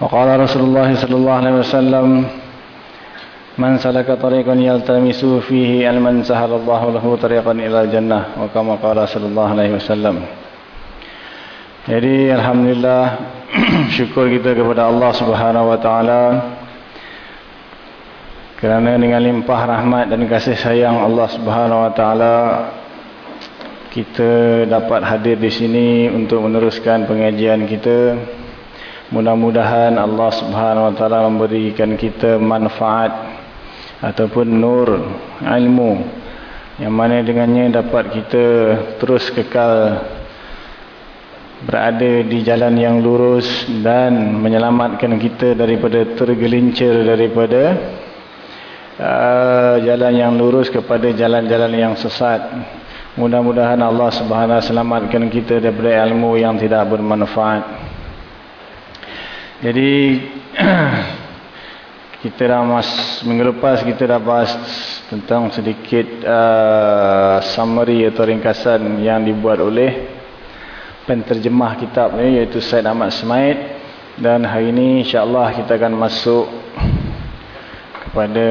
وقال رسول الله صلى الله عليه وسلم من سلك طريقا يلتمس فيه علما سهل الله له طريقا إلى الجنة وكما قال صلى الله عليه وسلم jadi alhamdulillah syukur kita kepada Allah Subhanahu wa taala kerana dengan limpah rahmat dan kasih sayang Allah Subhanahu wa taala kita dapat hadir di sini untuk meneruskan pengajian kita. Mudah-mudahan Allah Subhanahu wa taala memberikan kita manfaat ataupun nur ilmu yang mana dengannya dapat kita terus kekal berada di jalan yang lurus dan menyelamatkan kita daripada tergelincir daripada uh, jalan yang lurus kepada jalan-jalan yang sesat. Mudah-mudahan Allah Subhanahu selamatkan kita daripada ilmu yang tidak bermanfaat. Jadi kita dah mas minggu lepas kita dah bahas tentang sedikit uh, summary atau ringkasan yang dibuat oleh penterjemah kitab ni iaitu Said Ahmad Semaid dan hari ini insya-Allah kita akan masuk kepada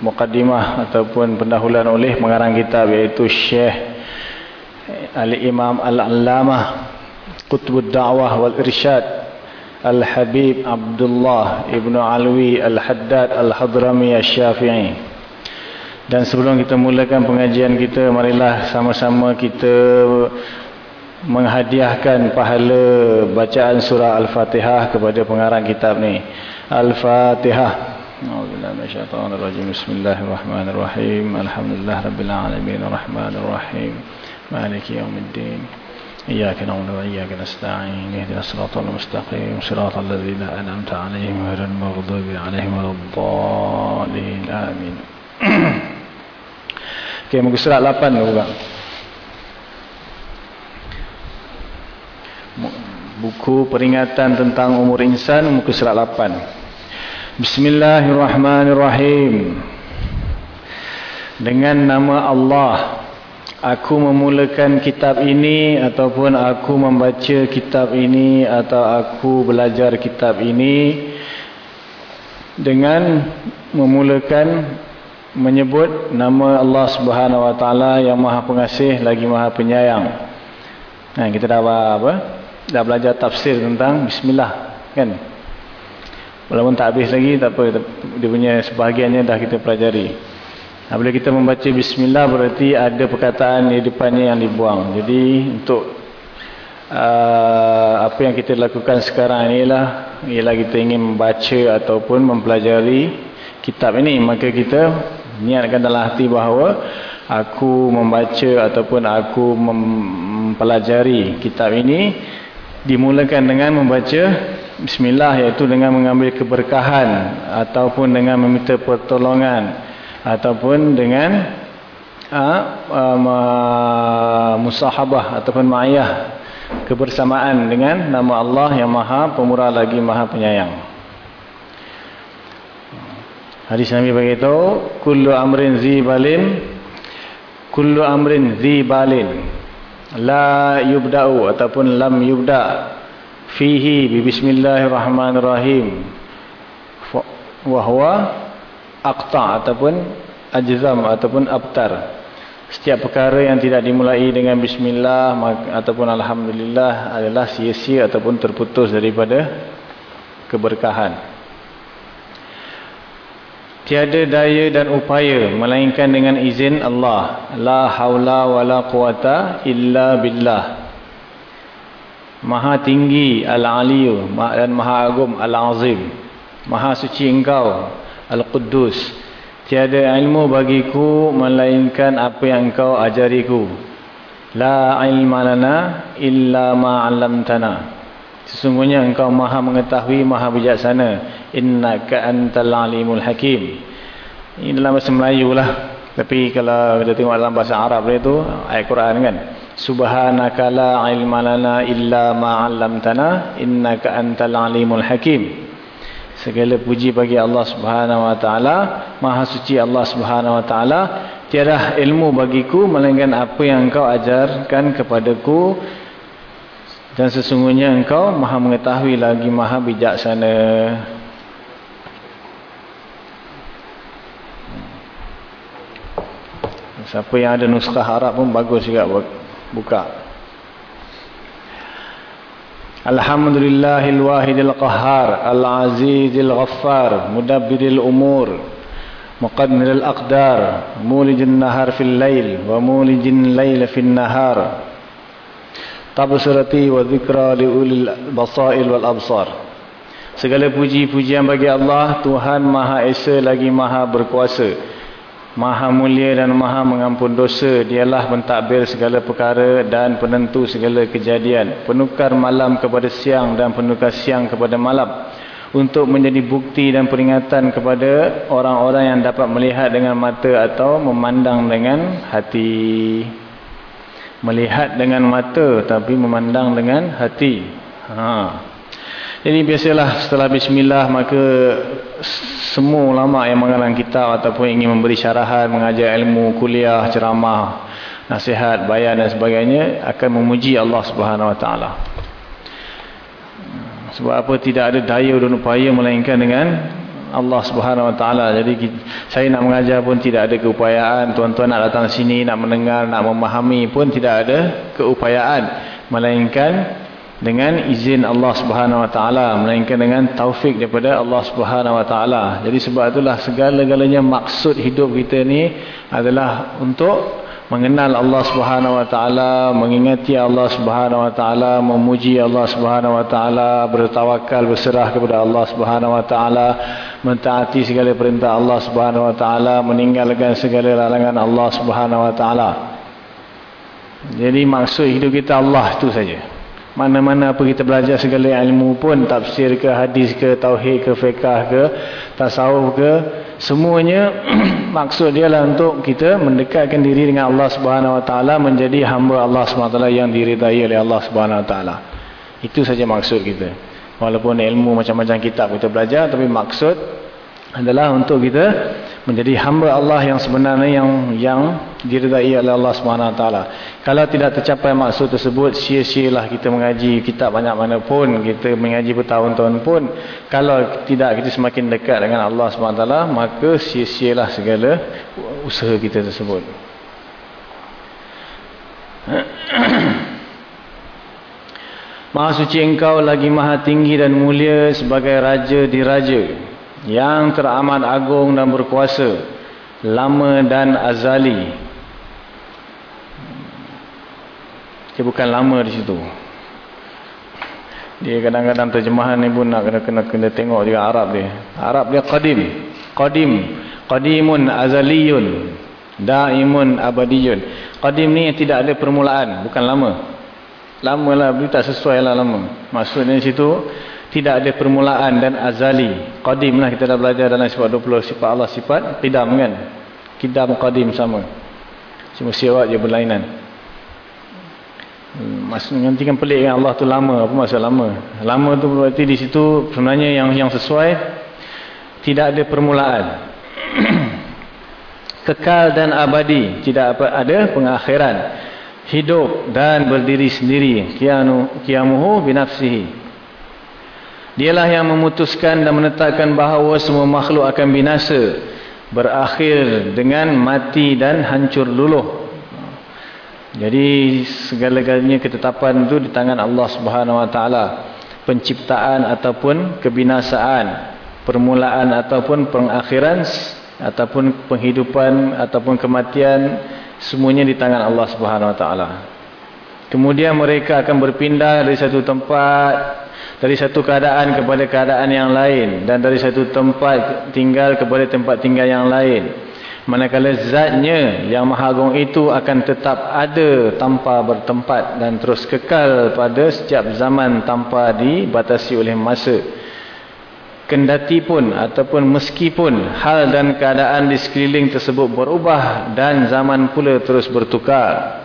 mukadimah ataupun pendahuluan oleh pengarang kitab iaitu Syekh Al-Imam Al-Allamah Qutbud Da'wah wal Irsyad Al-Habib Abdullah Ibn Alwi Al-Haddad Al-Hadrami Al-Syafi'i. Dan sebelum kita mulakan pengajian kita marilah sama-sama kita menghadiahkan pahala bacaan surah Al-Fatihah kepada pengarang kitab ni. Al-Fatihah. Bismillahirrahmanirrahim. Alhamdulillah Rabbil Alamin. Ar-Rahmanirrahim Maliki Yawmiddin إياك نعبد وإياك نستعين اهدنا الصراط المستقيم صراط الذين أنعمت عليهم غير المغضوب عليهم ولا الضالين آمين Okey, muka surat 8 ke bukan? Buku peringatan tentang umur insan muka surat 8. Bismillahirrahmanirrahim. Dengan nama Allah Aku memulakan kitab ini ataupun aku membaca kitab ini atau aku belajar kitab ini dengan memulakan menyebut nama Allah Subhanahu Wa Taala yang Maha Pengasih lagi Maha Penyayang. Nah, kita dah apa? Dah belajar tafsir tentang bismillah, kan? Walaupun tak habis lagi tak apa, dia punya sebahagiannya dah kita pelajari. Bila kita membaca bismillah berarti ada perkataan di depannya yang dibuang. Jadi untuk uh, apa yang kita lakukan sekarang inilah ialah kita ingin membaca ataupun mempelajari kitab ini. Maka kita niatkan dalam hati bahawa aku membaca ataupun aku mempelajari kitab ini dimulakan dengan membaca bismillah iaitu dengan mengambil keberkahan ataupun dengan meminta pertolongan ataupun dengan uh, uh, musahabah ataupun ma'iyah kebersamaan dengan nama Allah yang maha pemurah lagi maha penyayang. Hadis Nabi beritahu kullu amrin zibalin kullu amrin zibalin la yubda'u ataupun lam yubda' fihi bi bismillahirrahmanirrahim. Wa huwa aqta' ataupun ajzam ataupun abtar setiap perkara yang tidak dimulai dengan bismillah ataupun alhamdulillah adalah sia-sia ataupun terputus daripada keberkahan. Tiada daya dan upaya melainkan dengan izin Allah. La haula wa la quwata illa billah. Maha tinggi al-aliyu dan maha agung al-azim. Maha suci engkau al-quddus. Tiada ilmu bagiku melainkan apa yang engkau ajariku. La ilma lana illa ma 'allamtana. Sesungguhnya engkau maha mengetahui, maha bijaksana innaka antal alimul hakim ini dalam bahasa Melayu lah tapi kalau kita tengok dalam bahasa Arab dia tu ayat Quran kan subhanaka la ilma lana illa ma 'allamtana innaka antal alimul hakim segala puji bagi Allah Subhanahu wa taala. Maha suci Allah Subhanahu wa taala. Tiada ilmu bagiku melainkan apa yang engkau ajarkan kepadaku. Dan sesungguhnya engkau maha mengetahui lagi maha bijaksana. Siapa yang ada nuskah Arab pun bagus juga buka. Alhamdulillahil wahidil qahhar al-azizil ghaffar mudabbiril umur muqaddiril aqdar mulijin nahar fil lail wa mulijin lail fil nahar. Tabsirati wa dhikra liulil basail wal absar. Segala puji-pujian bagi Allah Tuhan Maha Esa lagi Maha berkuasa Maha mulia dan maha mengampun dosa Dialah mentadbir segala perkara dan penentu segala kejadian. Penukar malam kepada siang dan penukar siang kepada malam. Untuk menjadi bukti dan peringatan kepada orang-orang yang dapat melihat dengan mata atau memandang dengan hati. Melihat dengan mata tapi memandang dengan hati. Haa jadi biasalah setelah bismillah maka semua ulama yang mengarang kitab ataupun ingin memberi syarahan, mengajar ilmu, kuliah, ceramah, nasihat, bayan dan sebagainya akan memuji Allah Subhanahu Wa Taala. Sebab apa tidak ada daya dan upaya melainkan dengan Allah Subhanahu Wa Taala. Jadi saya nak mengajar pun tidak ada keupayaan. Tuan-tuan nak datang sini nak mendengar, nak memahami pun tidak ada keupayaan melainkan dengan izin Allah Subhanahu Wa Taala melainkan dengan taufik daripada Allah Subhanahu Wa Taala. Jadi sebab itulah segala-galanya maksud hidup kita ni adalah untuk mengenal Allah Subhanahu Wa Taala, mengingati Allah Subhanahu Wa Taala, memuji Allah Subhanahu Wa Taala, bertawakal berserah kepada Allah Subhanahu Wa Taala, mentaati segala perintah Allah Subhanahu Wa Taala, meninggalkan segala larangan Allah Subhanahu Wa Taala. Jadi maksud hidup kita Allah itu saja. Mana-mana apa kita belajar segala ilmu pun, tafsir ke, hadis ke, tauhid ke, fiqah ke, tasawuf ke, semuanya maksud dia lah untuk kita mendekatkan diri dengan Allah Subhanahu Wa Taala menjadi hamba Allah Subhanahu Wa Taala yang diridai oleh Allah Subhanahu Wa Taala. Itu saja maksud kita. Walaupun ilmu macam-macam kitab kita belajar, tapi maksud adalah untuk kita menjadi hamba Allah yang sebenarnya yang yang diridai oleh Allah taala. Kalau tidak tercapai maksud tersebut, sia-sialah kita mengaji kitab banyak mana pun, kita mengaji bertahun-tahun pun, kalau tidak kita semakin dekat dengan Allah taala, maka sia-sialah segala usaha kita tersebut. Maha suci engkau lagi maha tinggi dan mulia sebagai raja di raja yang teramat agung dan berkuasa lama dan azali. Dia bukan lama di situ. Dia kadang-kadang terjemahan ni pun nak kena, kena kena tengok juga Arab dia. Arab dia qadim qadim qadimun azaliyun daimun abadiyun. Qadim ni tidak ada permulaan bukan lama. Lama lah tak sesuai lah lama. Maksudnya situ tidak ada permulaan dan azali. Qadim lah kita dah belajar dalam sifat 20 sifat Allah sifat qidam kan qidam qadim sama. Cuma siwak je berlainan. Hmm, maksudnya nanti kan pelik kan Allah tu lama. Apa maksud lama? Lama tu berarti di situ sebenarnya yang yang sesuai tidak ada permulaan. Kekal dan abadi tidak apa ada pengakhiran. Hidup dan berdiri sendiri. Kianu kiamuhu binafsihi Dialah yang memutuskan dan menetapkan bahawa semua makhluk akan binasa. Berakhir dengan mati dan hancur luluh. Jadi segala-galanya ketetapan itu di tangan Allah Subhanahu Wa Taala. Penciptaan ataupun kebinasaan, permulaan ataupun pengakhiran ataupun penghidupan ataupun kematian semuanya di tangan Allah Subhanahu Wa Taala. Kemudian mereka akan berpindah dari satu tempat dari satu keadaan kepada keadaan yang lain dan dari satu tempat tinggal kepada tempat tinggal yang lain. Manakala zatnya yang maha agung itu akan tetap ada tanpa bertempat dan terus kekal pada setiap zaman tanpa dibatasi oleh masa. Kendati pun ataupun meskipun hal dan keadaan di sekeliling tersebut berubah dan zaman pula terus bertukar.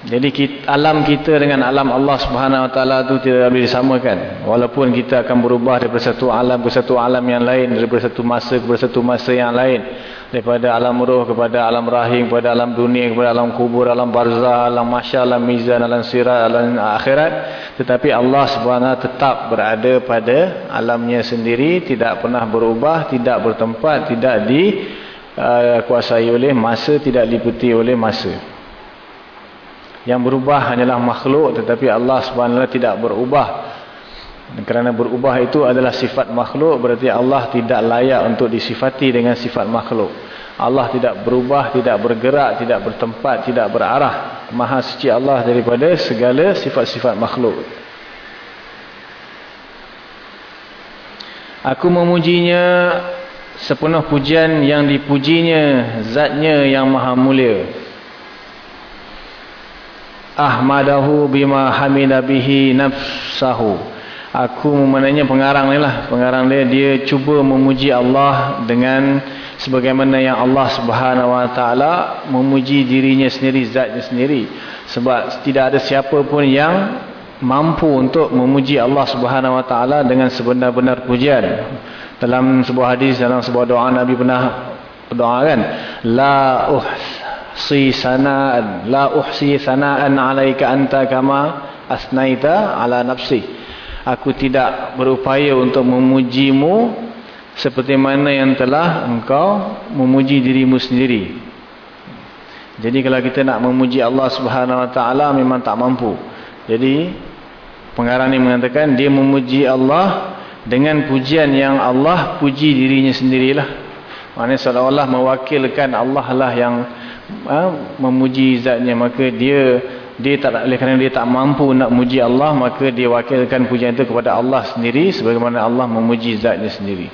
Jadi kita, alam kita dengan alam Allah Subhanahu Wa Taala itu tidak boleh disamakan. Walaupun kita akan berubah daripada satu alam ke satu alam yang lain, daripada satu masa ke satu masa yang lain, daripada alam roh kepada alam rahim, kepada alam dunia, kepada alam kubur, alam barzah, alam mahsyar, alam mizan, alam sirat, alam akhirat. Tetapi Allah Subhanahu tetap berada pada alamnya sendiri, tidak pernah berubah, tidak bertempat, tidak dikuasai uh, oleh masa, tidak diliputi oleh masa. Yang berubah hanyalah makhluk tetapi Allah Subhanahu tidak berubah. Kerana berubah itu adalah sifat makhluk berarti Allah tidak layak untuk disifati dengan sifat makhluk. Allah tidak berubah, tidak bergerak, tidak bertempat, tidak berarah. Maha suci Allah daripada segala sifat-sifat makhluk. Aku memujinya sepenuh pujian yang dipujinya zatnya yang maha mulia ahmadahu bima hamida bihi nafsahu. Aku menanya pengarang ni lah. Pengarang dia dia cuba memuji Allah dengan sebagaimana yang Allah subhanahu wa ta'ala memuji dirinya sendiri zatnya sendiri. Sebab tidak ada siapa pun yang mampu untuk memuji Allah subhanahu wa ta'ala dengan sebenar-benar pujian. Dalam sebuah hadis dalam sebuah doa Nabi pernah berdoa kan? La uhs uhsi sana'an la uhsi sana'an 'alaika anta kama asnaita 'ala nafsi aku tidak berupaya untuk memujimu seperti mana yang telah engkau memuji dirimu sendiri. Jadi kalau kita nak memuji Allah Subhanahu wa taala memang tak mampu. Jadi pengarang ini mengatakan dia memuji Allah dengan pujian yang Allah puji dirinya sendirilah. Maknanya seolah-olah mewakilkan Allah lah yang ha, memuji zatnya maka dia dia tak oleh kerana dia tak mampu nak memuji Allah maka dia wakilkan pujian itu kepada Allah sendiri sebagaimana Allah memuji zatnya sendiri.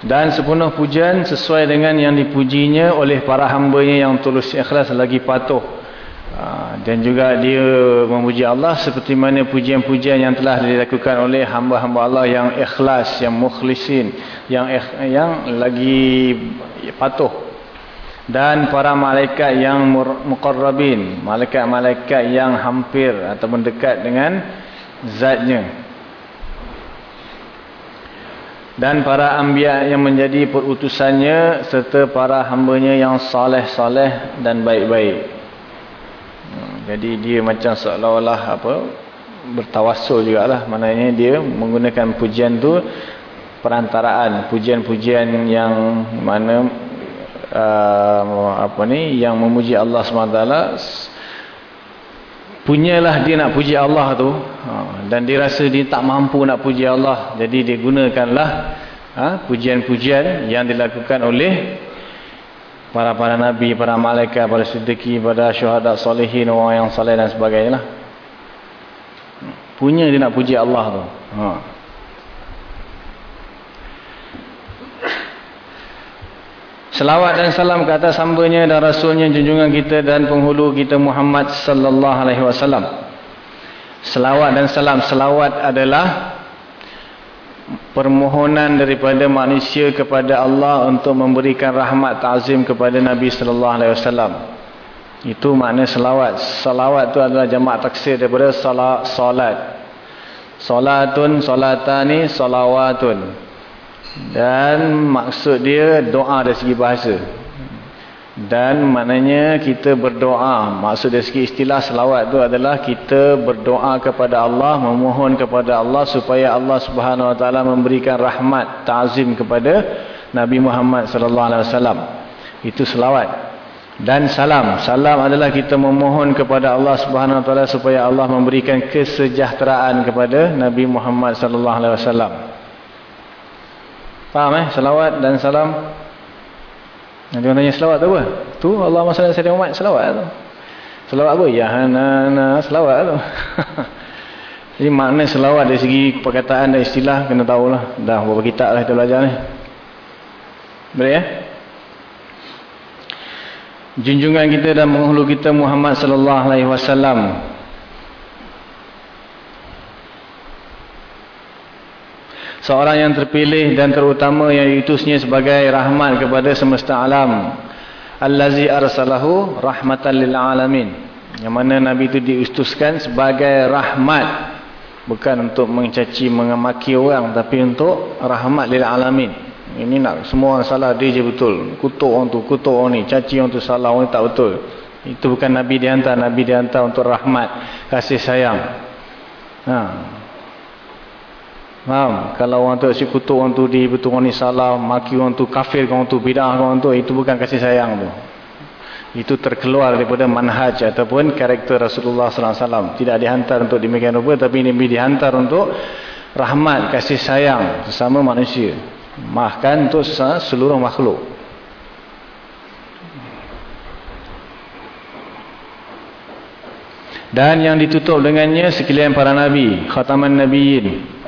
Dan sepenuh pujian sesuai dengan yang dipujinya oleh para hambanya yang tulus ikhlas lagi patuh dan juga dia memuji Allah seperti mana pujian-pujian yang telah dilakukan oleh hamba-hamba Allah yang ikhlas, yang mukhlisin, yang yang lagi patuh. Dan para malaikat yang muqarrabin, malaikat-malaikat yang hampir atau mendekat dengan zatnya. Dan para anbiya yang menjadi perutusannya serta para hambanya yang saleh-saleh dan baik-baik. Jadi dia macam seolah-olah apa bertawassul jugalah. Maknanya dia menggunakan pujian tu perantaraan, pujian-pujian yang mana uh, apa ni yang memuji Allah SWT punyalah dia nak puji Allah tu. Ha, dan dia rasa dia tak mampu nak puji Allah. Jadi dia gunakanlah ha, pujian-pujian yang dilakukan oleh para-para nabi, para malaikat, para siddiqi, para syuhada solehin, orang yang soleh dan sebagainya lah. Punya dia nak puji Allah tu. Ha. Selawat dan salam ke atas hambanya dan rasulnya junjungan kita dan penghulu kita Muhammad sallallahu alaihi wasallam. Selawat dan salam. Selawat adalah permohonan daripada manusia kepada Allah untuk memberikan rahmat ta'zim kepada Nabi sallallahu alaihi wasallam. Itu makna selawat. Selawat itu adalah jamak taksir daripada salat. salat. Salatun, salatani, salawatun. Dan maksud dia doa dari segi bahasa. Dan maknanya kita berdoa. Maksud dari segi istilah selawat itu adalah kita berdoa kepada Allah, memohon kepada Allah supaya Allah Subhanahu Wa Taala memberikan rahmat, ta'zim kepada Nabi Muhammad sallallahu alaihi wasallam. Itu selawat. Dan salam. Salam adalah kita memohon kepada Allah Subhanahu Wa Taala supaya Allah memberikan kesejahteraan kepada Nabi Muhammad sallallahu alaihi wasallam. Faham eh? Selawat dan salam. Nanti orang tanya selawat tu apa? Tu Allah SWT Sayyidina Muhammad selawat tu. Selawat apa? Ya hanana selawat tu. Jadi makna selawat dari segi perkataan dan istilah kena tahulah. Dah beberapa kitab lah kita belajar ni. Boleh ya? Junjungan kita dan penghulu kita Muhammad sallallahu alaihi wasallam seorang yang terpilih dan terutama yang diutusnya sebagai rahmat kepada semesta alam. Allazi arsalahu rahmatan lil alamin. Yang mana nabi itu diutuskan sebagai rahmat. Bukan untuk mencaci mengamaki orang tapi untuk rahmat lil alamin. Ini nak semua orang salah dia je betul. Kutuk orang tu kutuk orang ni caci orang tu salah orang tak betul. Itu bukan nabi dihantar nabi dihantar untuk rahmat kasih sayang. Ha Faham? Kalau orang tu asyik kutuk orang tu di betul orang ni salah, maki orang tu kafir orang tu, bidah orang tu, itu bukan kasih sayang tu. Itu terkeluar daripada manhaj ataupun karakter Rasulullah sallallahu alaihi wasallam. Tidak dihantar untuk demikian rupa tapi ini dihantar untuk rahmat, kasih sayang sesama manusia. Bahkan untuk seluruh makhluk. Dan yang ditutup dengannya sekalian para nabi, khataman nabiyyin.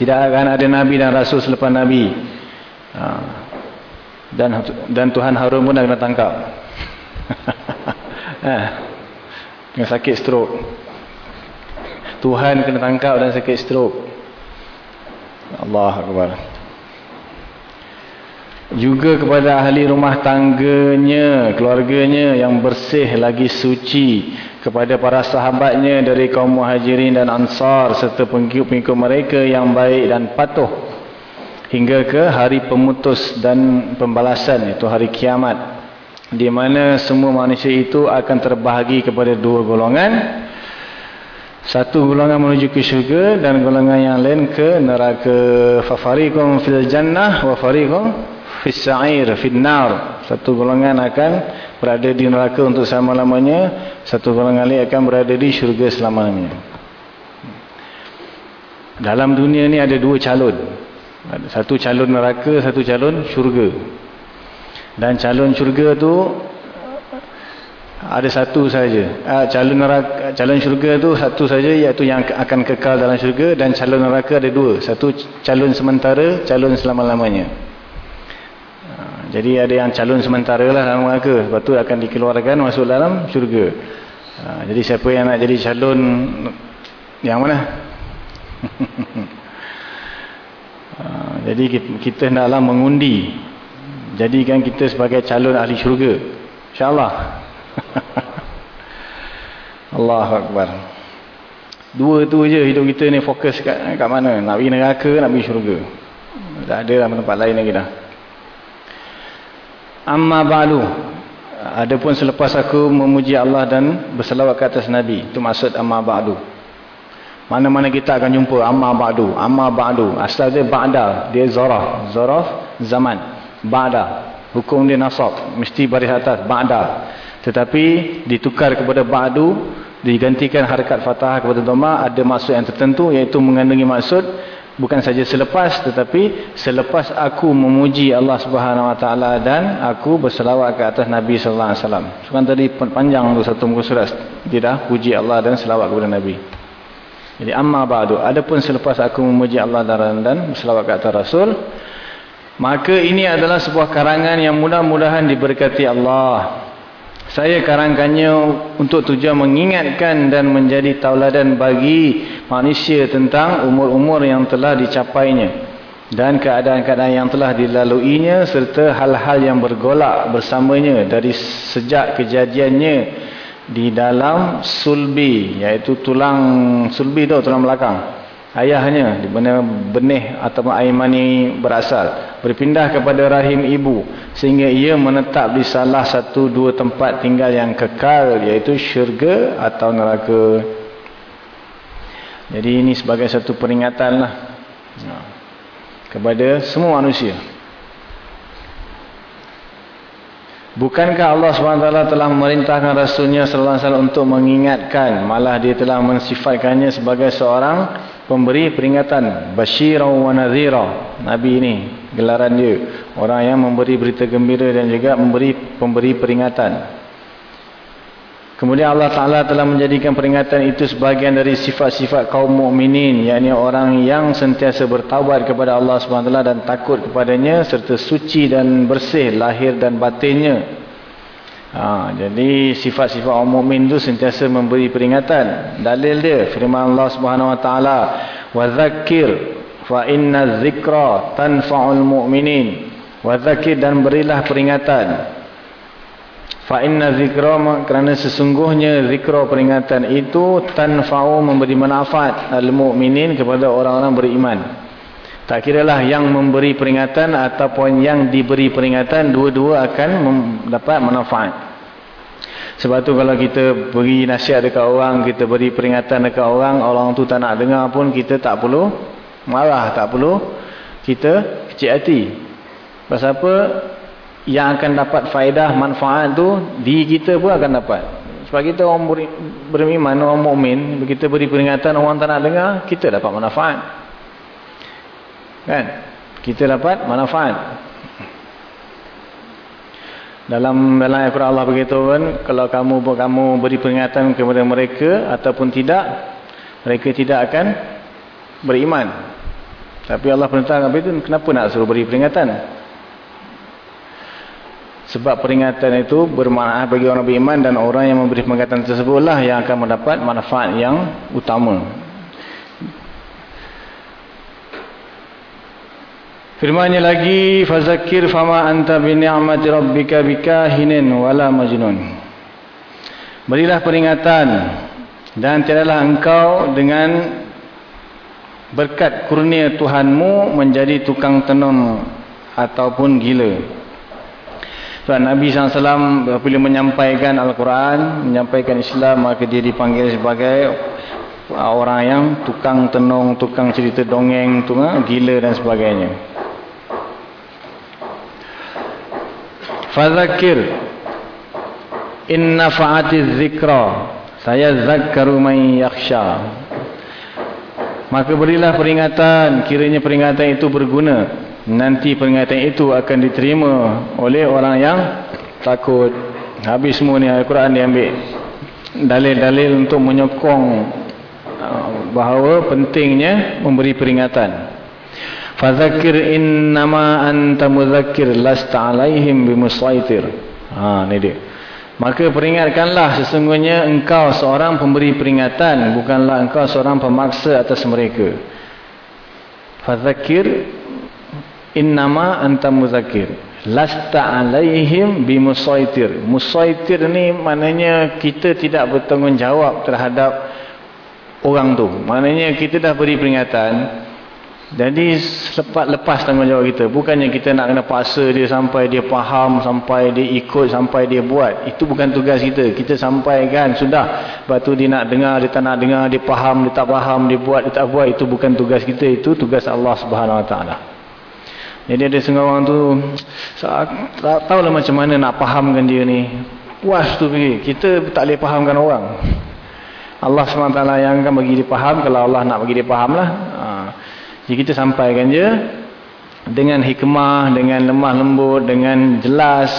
Tidak akan ada Nabi dan Rasul selepas Nabi. Ha. Dan dan Tuhan Harun pun dah kena tangkap. ha. Dengan sakit stroke. Tuhan kena tangkap dan sakit stroke. Allah Akbar. Juga kepada ahli rumah tangganya, keluarganya yang bersih lagi suci kepada para sahabatnya dari kaum muhajirin dan ansar serta pengikut-pengikut mereka yang baik dan patuh hingga ke hari pemutus dan pembalasan itu hari kiamat di mana semua manusia itu akan terbahagi kepada dua golongan. Satu golongan menuju ke syurga dan golongan yang lain ke neraka. Fafariqum fil jannah wa fariqum fis sa'ir fin nar satu golongan akan berada di neraka untuk selama-lamanya satu golongan lain akan berada di syurga selama-lamanya. Dalam dunia ni ada dua calon. Satu calon neraka satu calon syurga. Dan calon syurga tu ada satu saja. Ah, calon neraka calon syurga tu satu saja iaitu yang akan kekal dalam syurga dan calon neraka ada dua. Satu calon sementara calon selama-lamanya jadi ada yang calon sementara lah dalam neraka. Lepas tu akan dikeluarkan masuk dalam syurga. Ha, jadi siapa yang nak jadi calon yang mana? ha, jadi kita hendaklah mengundi. Jadikan kita sebagai calon ahli syurga. InsyaAllah. Allahu Akbar. Dua tu je hidup kita ni fokus kat, kat mana? Nak pergi neraka, nak pergi syurga. Tak ada lah tempat lain lagi dah. Amma ba'lu. Adapun selepas aku memuji Allah dan berselawat ke atas Nabi. Itu maksud amma ba'du. Mana-mana kita akan jumpa amma ba'du. Amma ba'du. Asal dia ba'da. Dia zorah. Zorah zaman. Ba'da. Hukum dia nasab. Mesti baris atas. Ba'da. Tetapi ditukar kepada ba'du. Digantikan harakat fatah kepada doma. Ada maksud yang tertentu. Iaitu mengandungi maksud bukan saja selepas tetapi selepas aku memuji Allah Subhanahu Wa Taala dan aku berselawat ke atas Nabi Sallallahu Alaihi Wasallam. Sekarang tadi panjang tu satu muka surat tidak puji Allah dan selawat kepada Nabi. Jadi amma ba'du. Adapun selepas aku memuji Allah dan berselawat ke atas Rasul, maka ini adalah sebuah karangan yang mudah-mudahan diberkati Allah. Saya karangkannya untuk tujuan mengingatkan dan menjadi tauladan bagi manusia tentang umur-umur yang telah dicapainya dan keadaan-keadaan yang telah dilaluinya serta hal-hal yang bergolak bersamanya dari sejak kejadiannya di dalam sulbi iaitu tulang sulbi tu tulang belakang ayahnya di mana benih atau air mani berasal berpindah kepada rahim ibu sehingga ia menetap di salah satu dua tempat tinggal yang kekal iaitu syurga atau neraka jadi ini sebagai satu peringatan lah kepada semua manusia Bukankah Allah SWT telah memerintahkan Rasulnya SAW untuk mengingatkan. Malah dia telah mensifatkannya sebagai seorang pemberi peringatan. Bashirah wa nazirah. Nabi ini gelaran dia. Orang yang memberi berita gembira dan juga memberi pemberi peringatan. Kemudian Allah Ta'ala telah menjadikan peringatan itu sebagian dari sifat-sifat kaum mukminin, yakni orang yang sentiasa bertaubat kepada Allah SWT dan takut kepadanya serta suci dan bersih lahir dan batinnya. Ha, jadi sifat-sifat orang mukmin itu sentiasa memberi peringatan. Dalil dia firman Allah Subhanahu Wa Taala, "Wa dzakir fa inna dzikra tanfa'ul mu'minin." Wa dzakir dan berilah peringatan Fa inna zikra kerana sesungguhnya zikra peringatan itu tanfa'u memberi manfaat al-mu'minin kepada orang-orang beriman. Tak kiralah yang memberi peringatan ataupun yang diberi peringatan dua-dua akan dapat manfaat. Sebab tu kalau kita beri nasihat dekat orang, kita beri peringatan dekat orang, orang tu tak nak dengar pun kita tak perlu marah, tak perlu kita kecil hati. Pasal apa? yang akan dapat faedah manfaat tu di kita pun akan dapat sebab kita orang beriman orang mukmin kita beri peringatan orang tak nak dengar kita dapat manfaat kan? Kita dapat manfaat. Dalam dalam Al-Quran Allah begitu kan kalau kamu kamu beri peringatan kepada mereka ataupun tidak mereka tidak akan beriman. Tapi Allah perintah itu? Kenapa nak suruh beri peringatan? Sebab peringatan itu bermanfaat bagi orang beriman dan orang yang memberi peringatan tersebutlah yang akan mendapat manfaat yang utama. Firmannya lagi fazakir fama anta bi ni'mati rabbika bikahinin wala majnun. Berilah peringatan dan tiadalah engkau dengan berkat kurnia Tuhanmu menjadi tukang tenun ataupun gila. Sebab Nabi SAW bila menyampaikan Al-Quran, menyampaikan Islam, maka dia dipanggil sebagai orang yang tukang tenung, tukang cerita dongeng, tukang gila dan sebagainya. Fadzakir. Inna fa'ati zikra saya zakkaru man yakhsha. Maka berilah peringatan. Kiranya peringatan itu berguna. Nanti peringatan itu akan diterima oleh orang yang takut. Habis semua ni Al-Quran diambil dalil-dalil untuk menyokong uh, bahawa pentingnya memberi peringatan fadzakir innama anta mudzakir lasta alaihim bimusaitir. Ha ni dia. Maka peringatkanlah sesungguhnya engkau seorang pemberi peringatan bukanlah engkau seorang pemaksa atas mereka. Fadzakir innama anta muzakir lasta alaihim bimusaitir. Musaitir ni maknanya kita tidak bertanggungjawab terhadap orang tu. Maknanya kita dah beri peringatan jadi lepas, lepas tanggungjawab kita bukannya kita nak kena paksa dia sampai dia faham sampai dia ikut sampai dia buat itu bukan tugas kita kita sampaikan sudah lepas tu dia nak dengar dia tak nak dengar dia faham dia tak faham dia buat dia tak buat itu bukan tugas kita itu tugas Allah subhanahu wa ta'ala jadi ada setengah orang tu tak tahulah macam mana nak fahamkan dia ni. Puas tu pergi. Kita tak boleh fahamkan orang. Allah SWT yang akan bagi dia faham. Kalau Allah nak bagi dia faham lah. Ha. Jadi kita sampaikan je. Dengan hikmah, dengan lemah lembut, dengan jelas.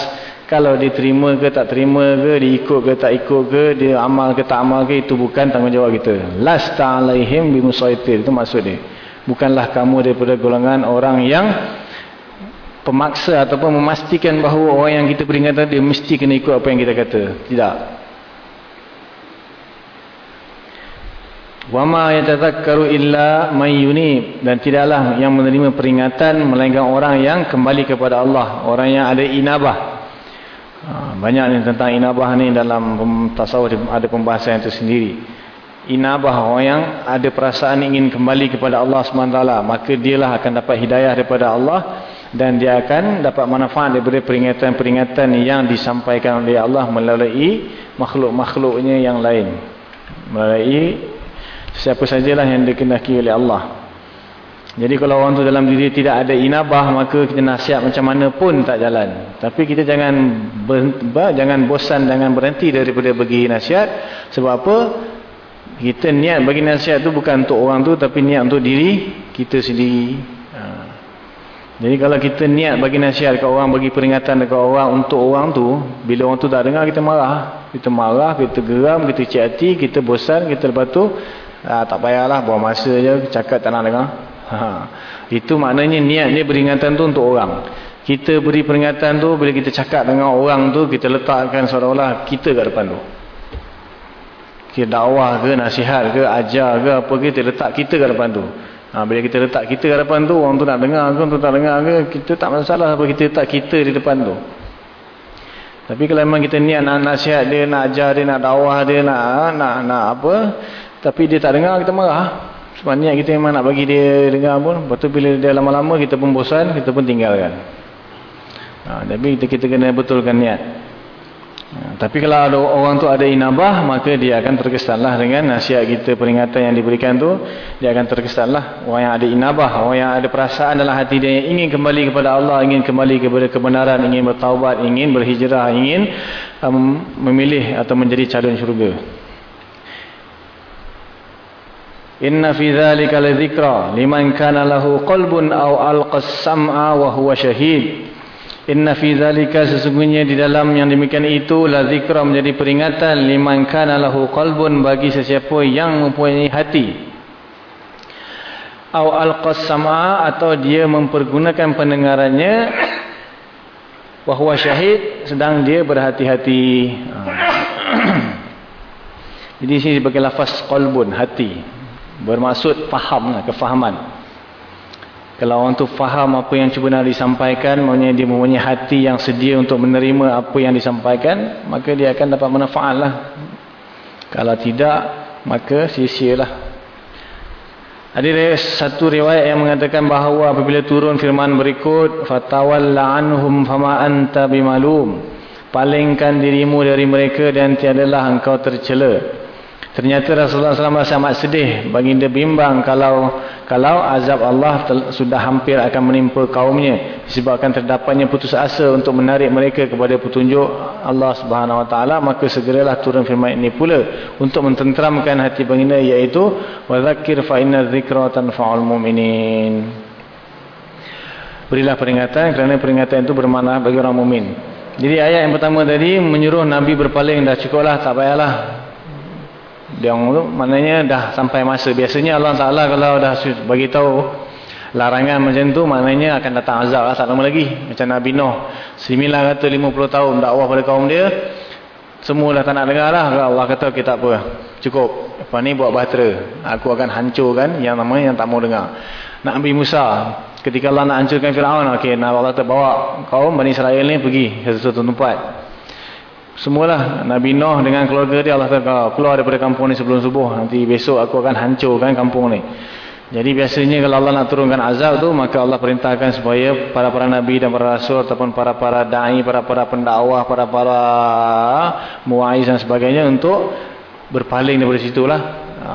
Kalau dia terima ke tak terima ke, dia ikut ke tak ikut ke, dia amal ke tak amal ke, itu bukan tanggungjawab kita. Lasta alaihim bimusaitir. Itu maksud dia. Bukanlah kamu daripada golongan orang yang pemaksa ataupun memastikan bahawa orang yang kita peringatan dia mesti kena ikut apa yang kita kata. Tidak. Wama yatadzakkaru illa may yunib dan tidaklah yang menerima peringatan melainkan orang yang kembali kepada Allah, orang yang ada inabah. Ha, banyak ni tentang inabah ni dalam tasawuf ada pembahasan itu sendiri. inabah orang yang ada perasaan ingin kembali kepada Allah SWT maka dialah akan dapat hidayah daripada Allah dan dia akan dapat manfaat daripada peringatan-peringatan yang disampaikan oleh Allah melalui makhluk-makhluknya yang lain melalui siapa sajalah yang dikenaki oleh Allah jadi kalau orang tu dalam diri tidak ada inabah maka kita nasihat macam mana pun tak jalan. Tapi kita jangan ber, jangan bosan jangan berhenti daripada bagi nasihat sebab apa? Kita niat bagi nasihat tu bukan untuk orang tu tapi niat untuk diri kita sendiri. Ha. Jadi kalau kita niat bagi nasihat ke orang bagi peringatan dekat orang untuk orang tu bila orang tu tak dengar kita marah. Kita marah, kita geram, kita cik hati, kita bosan, kita lepas tu ah, tak payahlah buang masa je cakap tak nak dengar. Ha. Itu maknanya niat dia peringatan tu untuk orang. Kita beri peringatan tu bila kita cakap dengan orang tu kita letakkan seolah-olah kita kat depan tu. Kita dakwah ke nasihat ke ajar ke apa ke kita letak kita kat depan tu. Ha, bila kita letak kita kat depan tu orang tu nak dengar ke tu tak dengar ke kita tak masalah apa kita letak kita di depan tu. Tapi kalau memang kita niat nak nasihat dia, nak ajar dia, nak dakwah dia, nak nak nak apa, tapi dia tak dengar kita marah. Sebab niat kita memang nak bagi dia dengar pun. Lepas tu bila dia lama-lama kita pun bosan, kita pun tinggalkan. Ha, tapi kita, kita kena betulkan niat. Ha, tapi kalau ada orang tu ada inabah, maka dia akan terkesanlah dengan nasihat kita, peringatan yang diberikan tu. Dia akan terkesanlah. Orang yang ada inabah, orang yang ada perasaan dalam hati dia yang ingin kembali kepada Allah, ingin kembali kepada kebenaran, ingin bertaubat, ingin berhijrah, ingin um, memilih atau menjadi calon syurga. Inna fi dzalika ladzikra liman kana lahu qalbun aw alqa as-sam'a wa huwa shahid. Inna fi dzalika sesungguhnya di dalam yang demikian itu ladzikra menjadi peringatan liman kana lahu qalbun bagi sesiapa yang mempunyai hati. Aw alqa as-sam'a atau dia mempergunakan pendengarannya wa huwa syahid sedang dia berhati-hati. Jadi sini sebagai lafaz qalbun hati bermaksud faham lah, kefahaman. Kalau orang tu faham apa yang cuba nak disampaikan maksudnya dia mempunyai hati yang sedia untuk menerima apa yang disampaikan maka dia akan dapat manfaat lah. Kalau tidak maka sia-sia lah. Ada satu riwayat yang mengatakan bahawa apabila turun firman berikut fatawalla anhum fama anta bimalum. Palingkan dirimu dari mereka dan tiadalah engkau tercela Ternyata Rasulullah SAW sangat sedih. Baginda bimbang kalau kalau azab Allah sudah hampir akan menimpa kaumnya. Disebabkan terdapatnya putus asa untuk menarik mereka kepada petunjuk Allah Subhanahu SWT. Maka segeralah turun firman ini pula. Untuk mententeramkan hati baginda iaitu. wadzakir fa inna الذِّكْرَ tanfa'ul mu'minin. Berilah peringatan kerana peringatan itu bermakna bagi orang mukmin. Jadi ayat yang pertama tadi menyuruh Nabi berpaling. Dah cukuplah tak payahlah dia tu maknanya dah sampai masa. Biasanya Allah Taala kalau dah bagi tahu larangan macam tu maknanya akan datang azab lah. Tak lama lagi macam Nabi Nuh. 950 tahun dakwah pada kaum dia semua dah tak nak dengar lah. Allah kata kita apa cukup. Apa ni buat bahtera. Aku akan hancurkan yang namanya yang tak mau dengar. Nabi Musa ketika Allah nak hancurkan Fir'aun ok Allah terbawa kaum Bani Israel ni pergi ke sesuatu tempat Semualah Nabi Nuh dengan keluarga dia Allah kata keluar daripada kampung ni sebelum subuh. Nanti besok aku akan hancurkan kampung ni. Jadi biasanya kalau Allah nak turunkan azab tu maka Allah perintahkan supaya para-para nabi dan para rasul ataupun para-para dai, para-para pendakwah, para-para muaiz dan sebagainya untuk berpaling daripada situlah. Ha,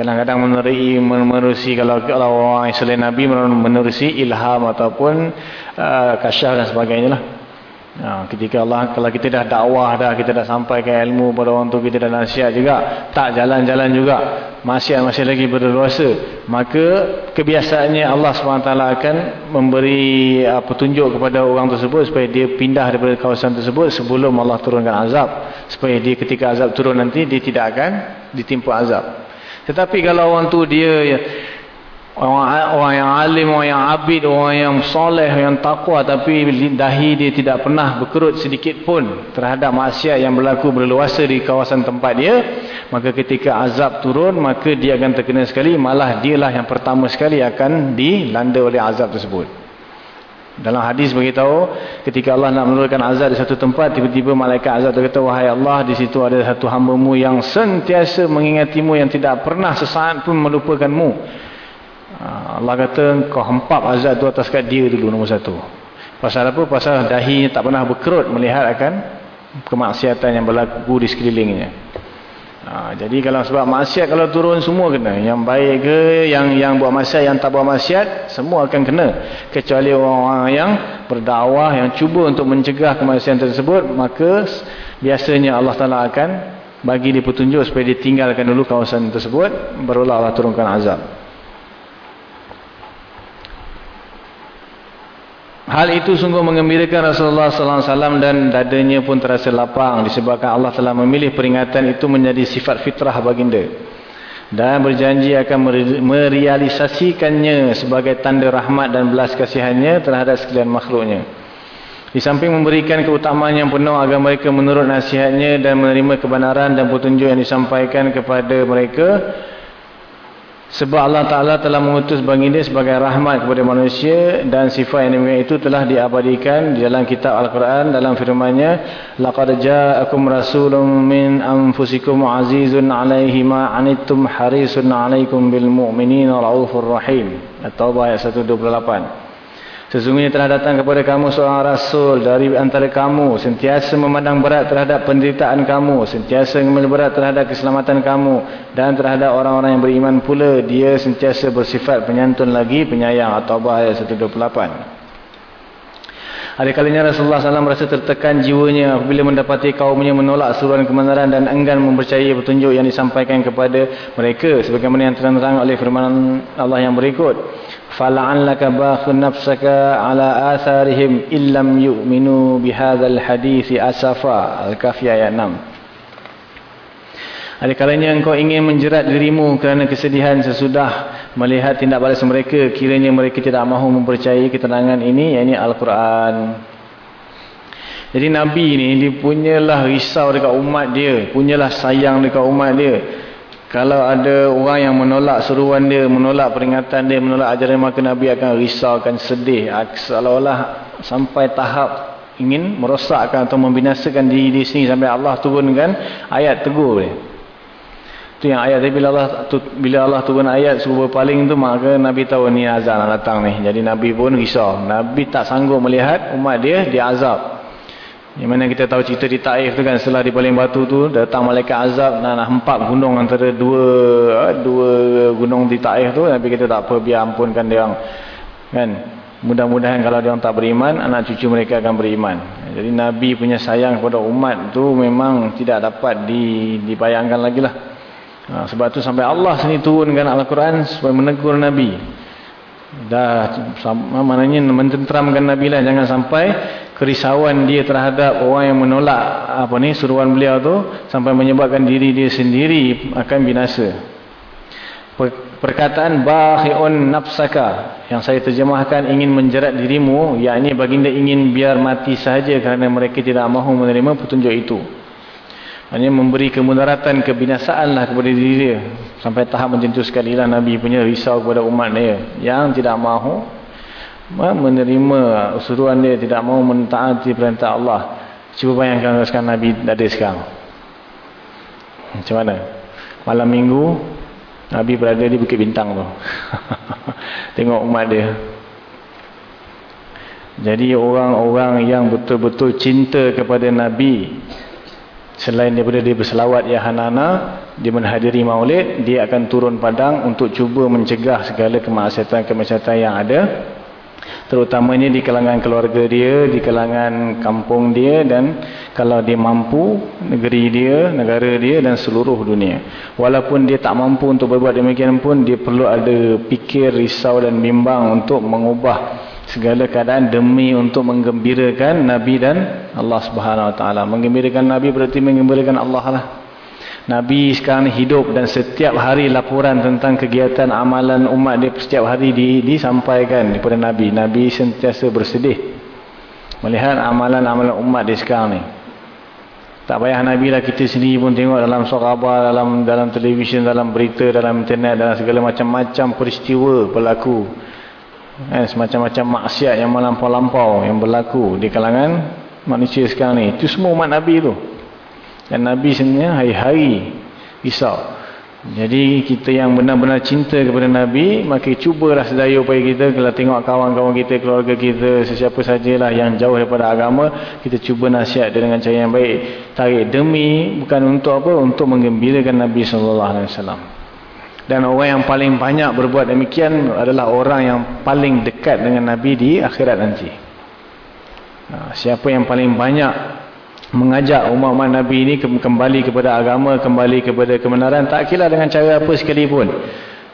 kadang-kadang menerusi menerusi kalau kalau orang selain nabi menerusi ilham ataupun uh, kasyaf dan sebagainya lah. Ha, ketika Allah kalau kita dah dakwah dah kita dah sampaikan ilmu pada orang tu kita dah nasihat juga tak jalan-jalan juga masih masih lagi berdosa maka kebiasaannya Allah SWT akan memberi uh, petunjuk kepada orang tersebut supaya dia pindah daripada kawasan tersebut sebelum Allah turunkan azab supaya dia ketika azab turun nanti dia tidak akan ditimpa azab. Tetapi kalau orang tu dia Orang, orang yang alim, orang yang abid, orang yang soleh, yang takwa tapi dahi dia tidak pernah berkerut sedikit pun terhadap maksiat yang berlaku berluasa di kawasan tempat dia maka ketika azab turun maka dia akan terkena sekali malah dialah yang pertama sekali akan dilanda oleh azab tersebut Dalam hadis beritahu ketika Allah nak menurunkan azab di satu tempat tiba-tiba malaikat azab berkata wahai Allah di situ ada satu hamba-Mu yang sentiasa mengingatimu yang tidak pernah sesaat pun melupakanmu. Ah, Allah kata kau hempap azab tu atas kat dia dulu nombor satu. Pasal apa? Pasal dahi tak pernah berkerut melihat akan kemaksiatan yang berlaku di sekelilingnya. Ha, jadi kalau sebab maksiat kalau turun semua kena. Yang baik ke, yang yang buat maksiat, yang tak buat maksiat, semua akan kena. Kecuali orang-orang yang berdakwah, yang cuba untuk mencegah kemaksiatan tersebut, maka biasanya Allah Ta'ala akan bagi dia petunjuk supaya dia tinggalkan dulu kawasan tersebut, barulah Allah turunkan azab. Hal itu sungguh mengembirakan Rasulullah sallallahu alaihi wasallam dan dadanya pun terasa lapang disebabkan Allah telah memilih peringatan itu menjadi sifat fitrah baginda dan berjanji akan merealisasikannya sebagai tanda rahmat dan belas kasihannya terhadap sekalian makhluknya. Di samping memberikan keutamaan yang penuh agar mereka menurut nasihatnya dan menerima kebenaran dan petunjuk yang disampaikan kepada mereka, sebab Allah Ta'ala telah mengutus baginda sebagai rahmat kepada manusia dan sifat yang demikian itu telah diabadikan di dalam kitab Al-Quran dalam firmannya لَقَدْ جَاءَكُمْ رَسُولٌ مِّنْ أَنفُسِكُمْ عَزِيزٌ عَلَيْهِ مَا عَنِتُمْ حَرِيصٌ عَلَيْكُمْ بِالْمُؤْمِنِينَ رَعُوفٌ رَحِيمٌ At-Tawbah ayat 128 Sesungguhnya telah datang kepada kamu seorang rasul dari antara kamu. Sentiasa memandang berat terhadap penderitaan kamu, sentiasa memandang berat terhadap keselamatan kamu. Dan terhadap orang-orang yang beriman pula dia sentiasa bersifat penyantun lagi penyayang atau ayat 128. Ada kalinya Rasulullah SAW merasa tertekan jiwanya apabila mendapati kaumnya menolak seruan kebenaran dan enggan mempercayai petunjuk yang disampaikan kepada mereka. Sebagaimana yang terang-terang oleh firman Allah yang berikut. فَلَعَنْلَكَ بَاخُ نَفْسَكَ عَلَىٰ آثَارِهِمْ إِلَّمْ يُؤْمِنُوا بِهَذَا الْحَدِيثِ أَسَفَى Al-Kahfi ayat 6. Ada kalanya engkau ingin menjerat dirimu kerana kesedihan sesudah melihat tindak balas mereka. Kiranya mereka tidak mahu mempercayai keterangan ini, ini Al-Quran. Jadi Nabi ni, dia punyalah risau dekat umat dia. Punyalah sayang dekat umat dia. Kalau ada orang yang menolak seruan dia, menolak peringatan dia, menolak ajaran maka Nabi akan risau, akan sedih. Seolah-olah sampai tahap ingin merosakkan atau membinasakan diri di sini sampai Allah turunkan ayat tegur dia. Tu yang ayat tadi bila Allah tu, bila Allah turun ayat suruh berpaling tu maka Nabi tahu ni azab nak datang ni. Jadi Nabi pun risau. Nabi tak sanggup melihat umat dia diazab. Yang mana kita tahu cerita di Taif tu kan setelah di paling batu tu datang malaikat azab nak, hempap gunung antara dua dua gunung di Taif tu tapi kita tak apa biar ampunkan dia orang. Kan? Mudah-mudahan kalau dia orang tak beriman anak cucu mereka akan beriman. Jadi Nabi punya sayang kepada umat tu memang tidak dapat di, dibayangkan lagi lah. Ha, sebab tu sampai Allah sini turunkan Al-Quran supaya menegur Nabi. Dah maknanya mententeramkan Nabi lah jangan sampai kerisauan dia terhadap orang yang menolak apa ni suruhan beliau tu sampai menyebabkan diri dia sendiri akan binasa. Perkataan bahiun nafsaka yang saya terjemahkan ingin menjerat dirimu yakni baginda ingin biar mati sahaja kerana mereka tidak mahu menerima petunjuk itu. Hanya memberi kemudaratan, kebinasaan lah kepada diri dia. Sampai tahap macam itu sekali lah Nabi punya risau kepada umat dia. Yang tidak mahu menerima usuruan dia, tidak mahu mentaati perintah Allah. Cuba bayangkan sekarang Nabi ada sekarang. Macam mana? Malam minggu, Nabi berada di Bukit Bintang tu. Tengok umat dia. Jadi orang-orang yang betul-betul cinta kepada Nabi Selain daripada dia berselawat ya Hanana, dia menghadiri maulid, dia akan turun padang untuk cuba mencegah segala kemaksiatan-kemaksiatan yang ada. Terutamanya di kalangan keluarga dia, di kalangan kampung dia dan kalau dia mampu, negeri dia, negara dia dan seluruh dunia. Walaupun dia tak mampu untuk berbuat demikian pun, dia perlu ada fikir, risau dan bimbang untuk mengubah segala keadaan demi untuk menggembirakan Nabi dan Allah Subhanahu Wa Taala. Menggembirakan Nabi berarti menggembirakan Allah lah. Nabi sekarang hidup dan setiap hari laporan tentang kegiatan amalan umat dia setiap hari di, disampaikan kepada Nabi. Nabi sentiasa bersedih melihat amalan-amalan umat dia sekarang ni. Tak payah Nabi lah kita sendiri pun tengok dalam khabar, dalam dalam televisyen, dalam berita, dalam internet, dalam segala macam-macam peristiwa berlaku Eh, semacam-macam maksiat yang melampau-lampau yang berlaku di kalangan manusia sekarang ni. Itu semua umat Nabi tu. Dan Nabi sebenarnya hari-hari risau. Jadi kita yang benar-benar cinta kepada Nabi, maka cubalah sedaya upaya kita kalau tengok kawan-kawan kita, keluarga kita, sesiapa sajalah yang jauh daripada agama, kita cuba nasihat dia dengan cara yang baik. Tarik demi bukan untuk apa? Untuk menggembirakan Nabi wasallam. Dan orang yang paling banyak berbuat demikian adalah orang yang paling dekat dengan Nabi di akhirat nanti. Siapa yang paling banyak mengajak umat-umat Nabi ini kembali kepada agama, kembali kepada kebenaran, tak kira dengan cara apa sekalipun.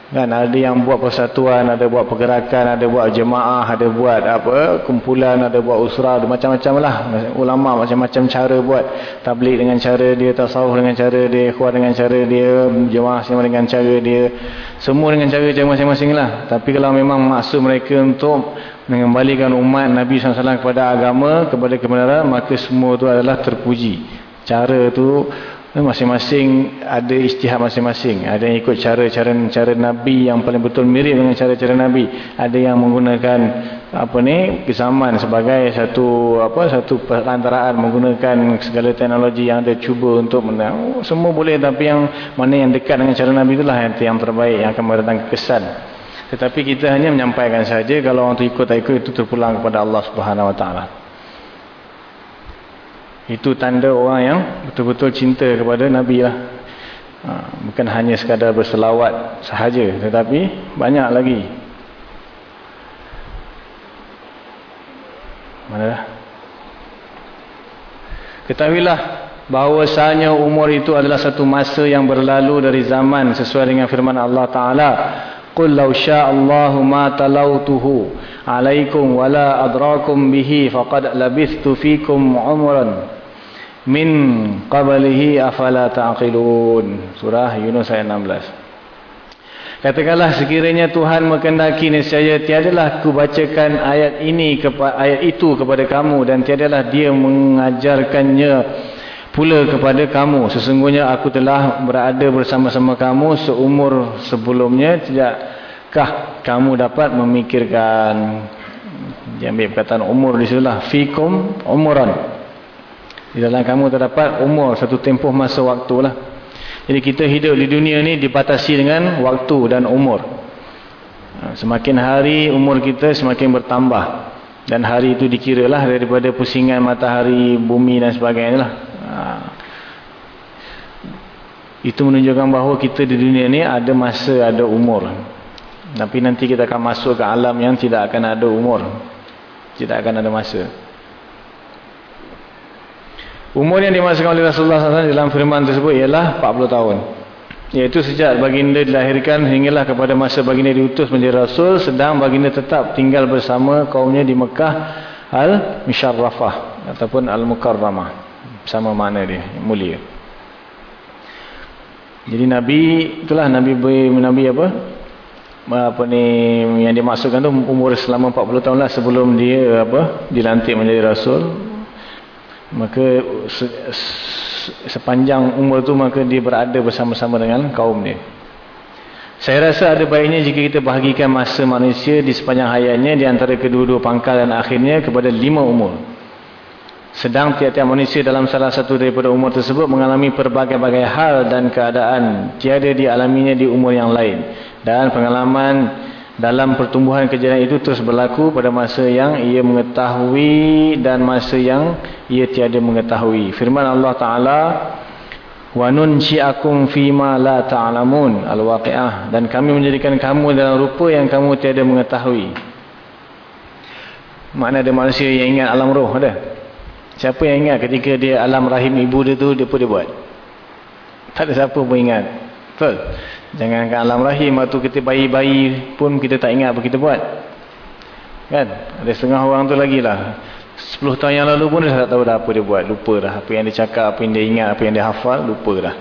Kan ada yang buat persatuan, ada buat pergerakan, ada buat jemaah, ada buat apa kumpulan, ada buat usrah, ada macam-macam lah. Ulama macam-macam cara buat tablik dengan cara dia, tasawuf dengan cara dia, ikhwan dengan cara dia, jemaah sama dengan cara dia. Semua dengan cara cara masing-masing lah. Tapi kalau memang maksud mereka untuk mengembalikan umat Nabi SAW kepada agama, kepada kebenaran, maka semua itu adalah terpuji. Cara itu masing-masing ada istihad masing-masing. Ada yang ikut cara-cara cara Nabi yang paling betul mirip dengan cara-cara Nabi. Ada yang menggunakan apa ni kesamaan sebagai satu apa satu perantaraan menggunakan segala teknologi yang ada cuba untuk menang oh, semua boleh. Tapi yang mana yang dekat dengan cara Nabi itulah yang, yang terbaik yang akan mendatangkan kesan. Tetapi kita hanya menyampaikan saja kalau orang tu ikut tak ikut itu terpulang kepada Allah Subhanahu Wa Taala itu tanda orang yang betul-betul cinta kepada Nabi lah. Ha, bukan hanya sekadar berselawat sahaja. Tetapi banyak lagi. Mana dah? Ketahuilah bahawasanya umur itu adalah satu masa yang berlalu dari zaman sesuai dengan firman Allah Ta'ala. Qul law sya'allahu ma talautuhu alaikum wala adrakum bihi faqad labithtu fikum umran min qablihi afala ta'qilun. Surah yunus ayat 16 katakanlah sekiranya Tuhan menghendaki nescaya tiadalah aku bacakan ayat ini ayat itu kepada kamu dan tiadalah dia mengajarkannya pula kepada kamu. Sesungguhnya aku telah berada bersama-sama kamu seumur sebelumnya. Tidakkah kamu dapat memikirkan? Dia ambil perkataan umur di situlah fikum umuran di dalam kamu terdapat umur satu tempoh masa waktu lah. Jadi kita hidup di dunia ni dibatasi dengan waktu dan umur. Ha, semakin hari umur kita semakin bertambah. Dan hari itu dikira lah daripada pusingan matahari, bumi dan sebagainya lah. Ha. Itu menunjukkan bahawa kita di dunia ni ada masa, ada umur. Tapi nanti kita akan masuk ke alam yang tidak akan ada umur. Tidak akan ada masa. Umur yang dimasukkan oleh Rasulullah SAW dalam firman tersebut ialah 40 tahun. Iaitu sejak baginda dilahirkan hinggalah kepada masa baginda diutus menjadi Rasul. Sedang baginda tetap tinggal bersama kaumnya di Mekah Al-Misharrafah ataupun Al-Mukarramah. Sama mana dia, mulia. Jadi Nabi, itulah Nabi Nabi apa? apa ni yang dimasukkan tu umur selama 40 tahun lah sebelum dia apa dilantik menjadi Rasul maka se, sepanjang umur tu maka dia berada bersama-sama dengan kaum dia. Saya rasa ada baiknya jika kita bahagikan masa manusia di sepanjang hayatnya di antara kedua-dua pangkal dan akhirnya kepada lima umur. Sedang tiap-tiap manusia dalam salah satu daripada umur tersebut mengalami pelbagai-bagai hal dan keadaan tiada dialaminya di umur yang lain. Dan pengalaman dalam pertumbuhan kejadian itu terus berlaku pada masa yang ia mengetahui dan masa yang ia tiada mengetahui. Firman Allah Ta'ala wa nunsyi'akum fima la ta'lamun al-waqi'ah dan kami menjadikan kamu dalam rupa yang kamu tiada mengetahui. Mana ada manusia yang ingat alam roh ada? Siapa yang ingat ketika dia alam rahim ibu dia tu dia pun dia buat? Tak ada siapa pun ingat. Betul? Jangan kan alam rahim waktu kita bayi-bayi pun kita tak ingat apa kita buat. Kan? Ada setengah orang tu lagi lah. 10 tahun yang lalu pun dia tak tahu dah apa dia buat. Lupa dah apa yang dia cakap, apa yang dia ingat, apa yang dia hafal. Lupa dah.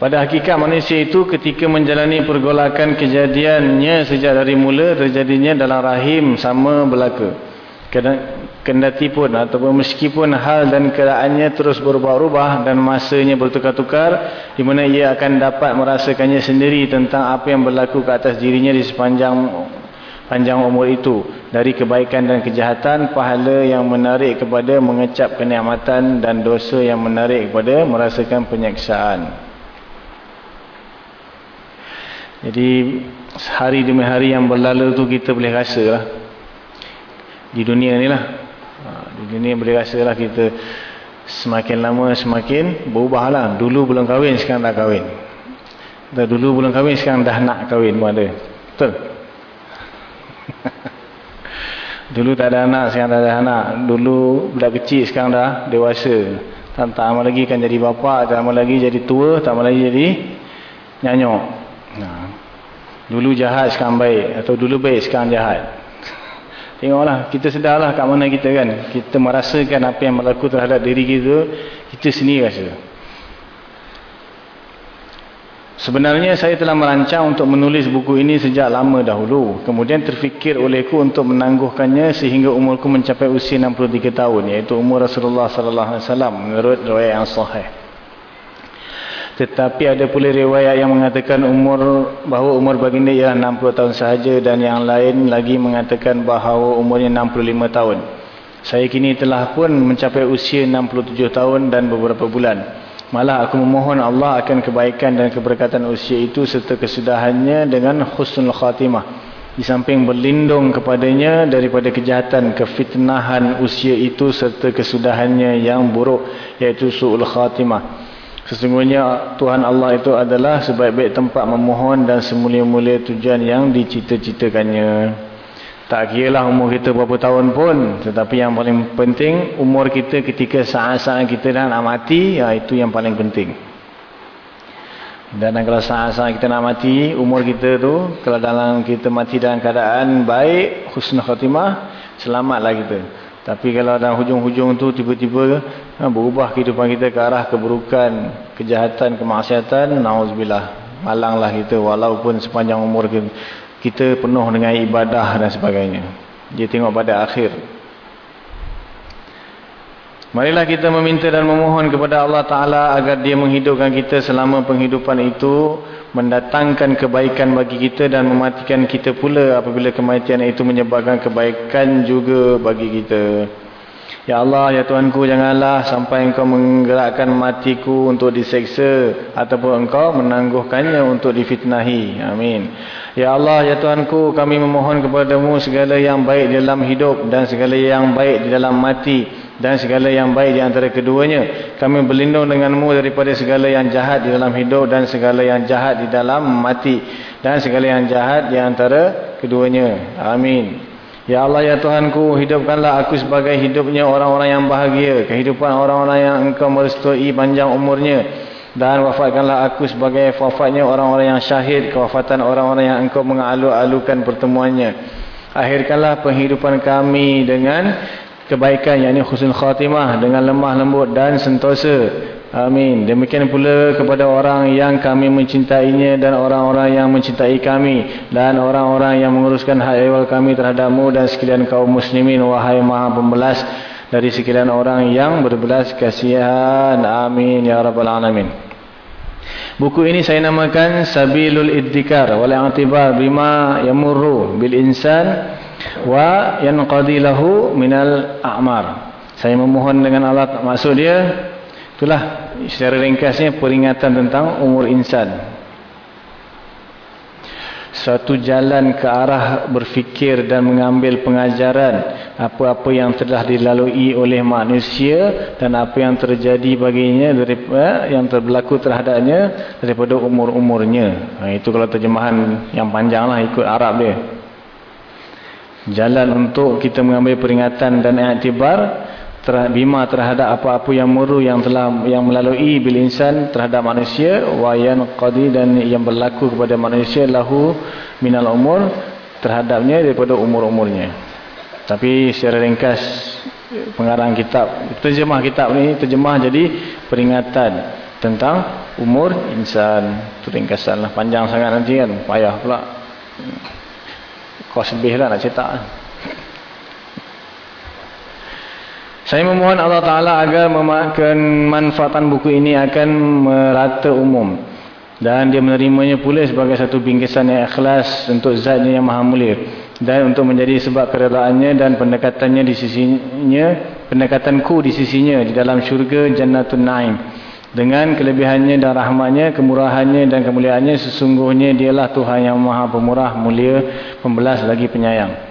Pada hakikat manusia itu ketika menjalani pergolakan kejadiannya sejak dari mula terjadinya dalam rahim sama. Kadang kendati pun ataupun meskipun hal dan keadaannya terus berubah-ubah dan masanya bertukar-tukar di mana ia akan dapat merasakannya sendiri tentang apa yang berlaku ke atas dirinya di sepanjang panjang umur itu. Dari kebaikan dan kejahatan pahala yang menarik kepada mengecap kenikmatan dan dosa yang menarik kepada merasakan penyaksaan jadi hari demi hari yang berlalu tu kita boleh rasa lah. Di dunia ni lah dunia boleh rasa lah kita semakin lama semakin berubah lah. Dulu belum kahwin, sekarang dah kahwin. Dulu belum kahwin, sekarang dah nak kahwin pun ada. Betul? Dulu tak ada anak, sekarang dah ada anak. Dulu budak kecil, sekarang dah dewasa. Tak, tak lama lagi kan jadi bapa, tak lama lagi jadi tua, tak lama lagi jadi nyanyok. Nah. Dulu jahat, sekarang baik. Atau dulu baik, sekarang jahat. Tengoklah, kita sedarlah kat mana kita kan. Kita merasakan apa yang berlaku terhadap diri kita, kita sendiri rasa. Sebenarnya saya telah merancang untuk menulis buku ini sejak lama dahulu. Kemudian terfikir olehku untuk menangguhkannya sehingga umurku mencapai usia 63 tahun. Iaitu umur Rasulullah SAW menurut riwayat yang sahih. Tetapi ada pula riwayat yang mengatakan umur bahawa umur baginda ialah 60 tahun sahaja dan yang lain lagi mengatakan bahawa umurnya 65 tahun. Saya kini telah pun mencapai usia 67 tahun dan beberapa bulan. Malah aku memohon Allah akan kebaikan dan keberkatan usia itu serta kesudahannya dengan khusnul khatimah. Di samping berlindung kepadanya daripada kejahatan, kefitnahan usia itu serta kesudahannya yang buruk iaitu su'ul khatimah. Sesungguhnya Tuhan Allah itu adalah sebaik-baik tempat memohon dan semulia-mulia tujuan yang dicita-citakannya. Tak kira lah umur kita berapa tahun pun. Tetapi yang paling penting, umur kita ketika saat-saat kita dah nak mati, ya, itu yang paling penting. Dan kalau saat-saat kita nak mati, umur kita tu, kalau dalam kita mati dalam keadaan baik, husnul khatimah, selamatlah kita. Tapi kalau dalam hujung-hujung tu tiba-tiba ha, berubah kehidupan kita ke arah keburukan, kejahatan, kemaksiatan, na'udzubillah. Malanglah kita walaupun sepanjang umur kita, penuh dengan ibadah dan sebagainya. Dia tengok pada akhir. Marilah kita meminta dan memohon kepada Allah Ta'ala agar dia menghidupkan kita selama penghidupan itu mendatangkan kebaikan bagi kita dan mematikan kita pula apabila kematian itu menyebabkan kebaikan juga bagi kita. Ya Allah, Ya Tuhanku, janganlah sampai Engkau menggerakkan matiku untuk diseksa ataupun Engkau menangguhkannya untuk difitnahi. Amin. Ya Allah, Ya Tuhanku, kami memohon kepadamu segala yang baik dalam hidup dan segala yang baik di dalam mati dan segala yang baik di antara keduanya. Kami berlindung denganmu daripada segala yang jahat di dalam hidup dan segala yang jahat di dalam mati. Dan segala yang jahat di antara keduanya. Amin. Ya Allah ya Tuhanku, hidupkanlah aku sebagai hidupnya orang-orang yang bahagia. Kehidupan orang-orang yang engkau merestui panjang umurnya. Dan wafatkanlah aku sebagai wafatnya orang-orang yang syahid. Kewafatan orang-orang yang engkau mengalu-alukan pertemuannya. Akhirkanlah penghidupan kami dengan kebaikan yakni khusnul khatimah dengan lemah lembut dan sentosa. Amin. Demikian pula kepada orang yang kami mencintainya dan orang-orang yang mencintai kami dan orang-orang yang menguruskan hak ehwal kami terhadapmu dan sekalian kaum muslimin wahai maha pembelas dari sekalian orang yang berbelas kasihan. Amin. Ya rabbal alamin. Buku ini saya namakan Sabilul Iddikar wal i'tibar bima yamurru bil insan wa yanqadi lahu minal a'mar. Saya memohon dengan Allah maksud dia itulah secara ringkasnya peringatan tentang umur insan. Suatu jalan ke arah berfikir dan mengambil pengajaran apa-apa yang telah dilalui oleh manusia dan apa yang terjadi baginya daripada eh, yang terberlaku terhadapnya daripada umur-umurnya. Ha, itu kalau terjemahan yang panjang lah ikut Arab dia jalan untuk kita mengambil peringatan dan iktibar bima terhadap apa-apa yang muru yang telah yang melalui bil insan terhadap manusia wayan qadi dan yang berlaku kepada manusia lahu minal umur terhadapnya daripada umur-umurnya. Tapi secara ringkas pengarang kitab terjemah kitab ni terjemah jadi peringatan tentang umur insan. Itu ringkasan lah panjang sangat nanti kan payah pula kos lebih lah nak cetak Saya memohon Allah Ta'ala agar kemanfaatan buku ini akan merata umum. Dan dia menerimanya pula sebagai satu bingkisan yang ikhlas untuk zatnya yang maha mulia. Dan untuk menjadi sebab keredaannya dan pendekatannya di sisinya, pendekatanku di sisinya di dalam syurga Jannatun Naim. Dengan kelebihannya dan rahmatnya, kemurahannya dan kemuliaannya, sesungguhnya dialah Tuhan yang maha pemurah, mulia, pembelas lagi penyayang.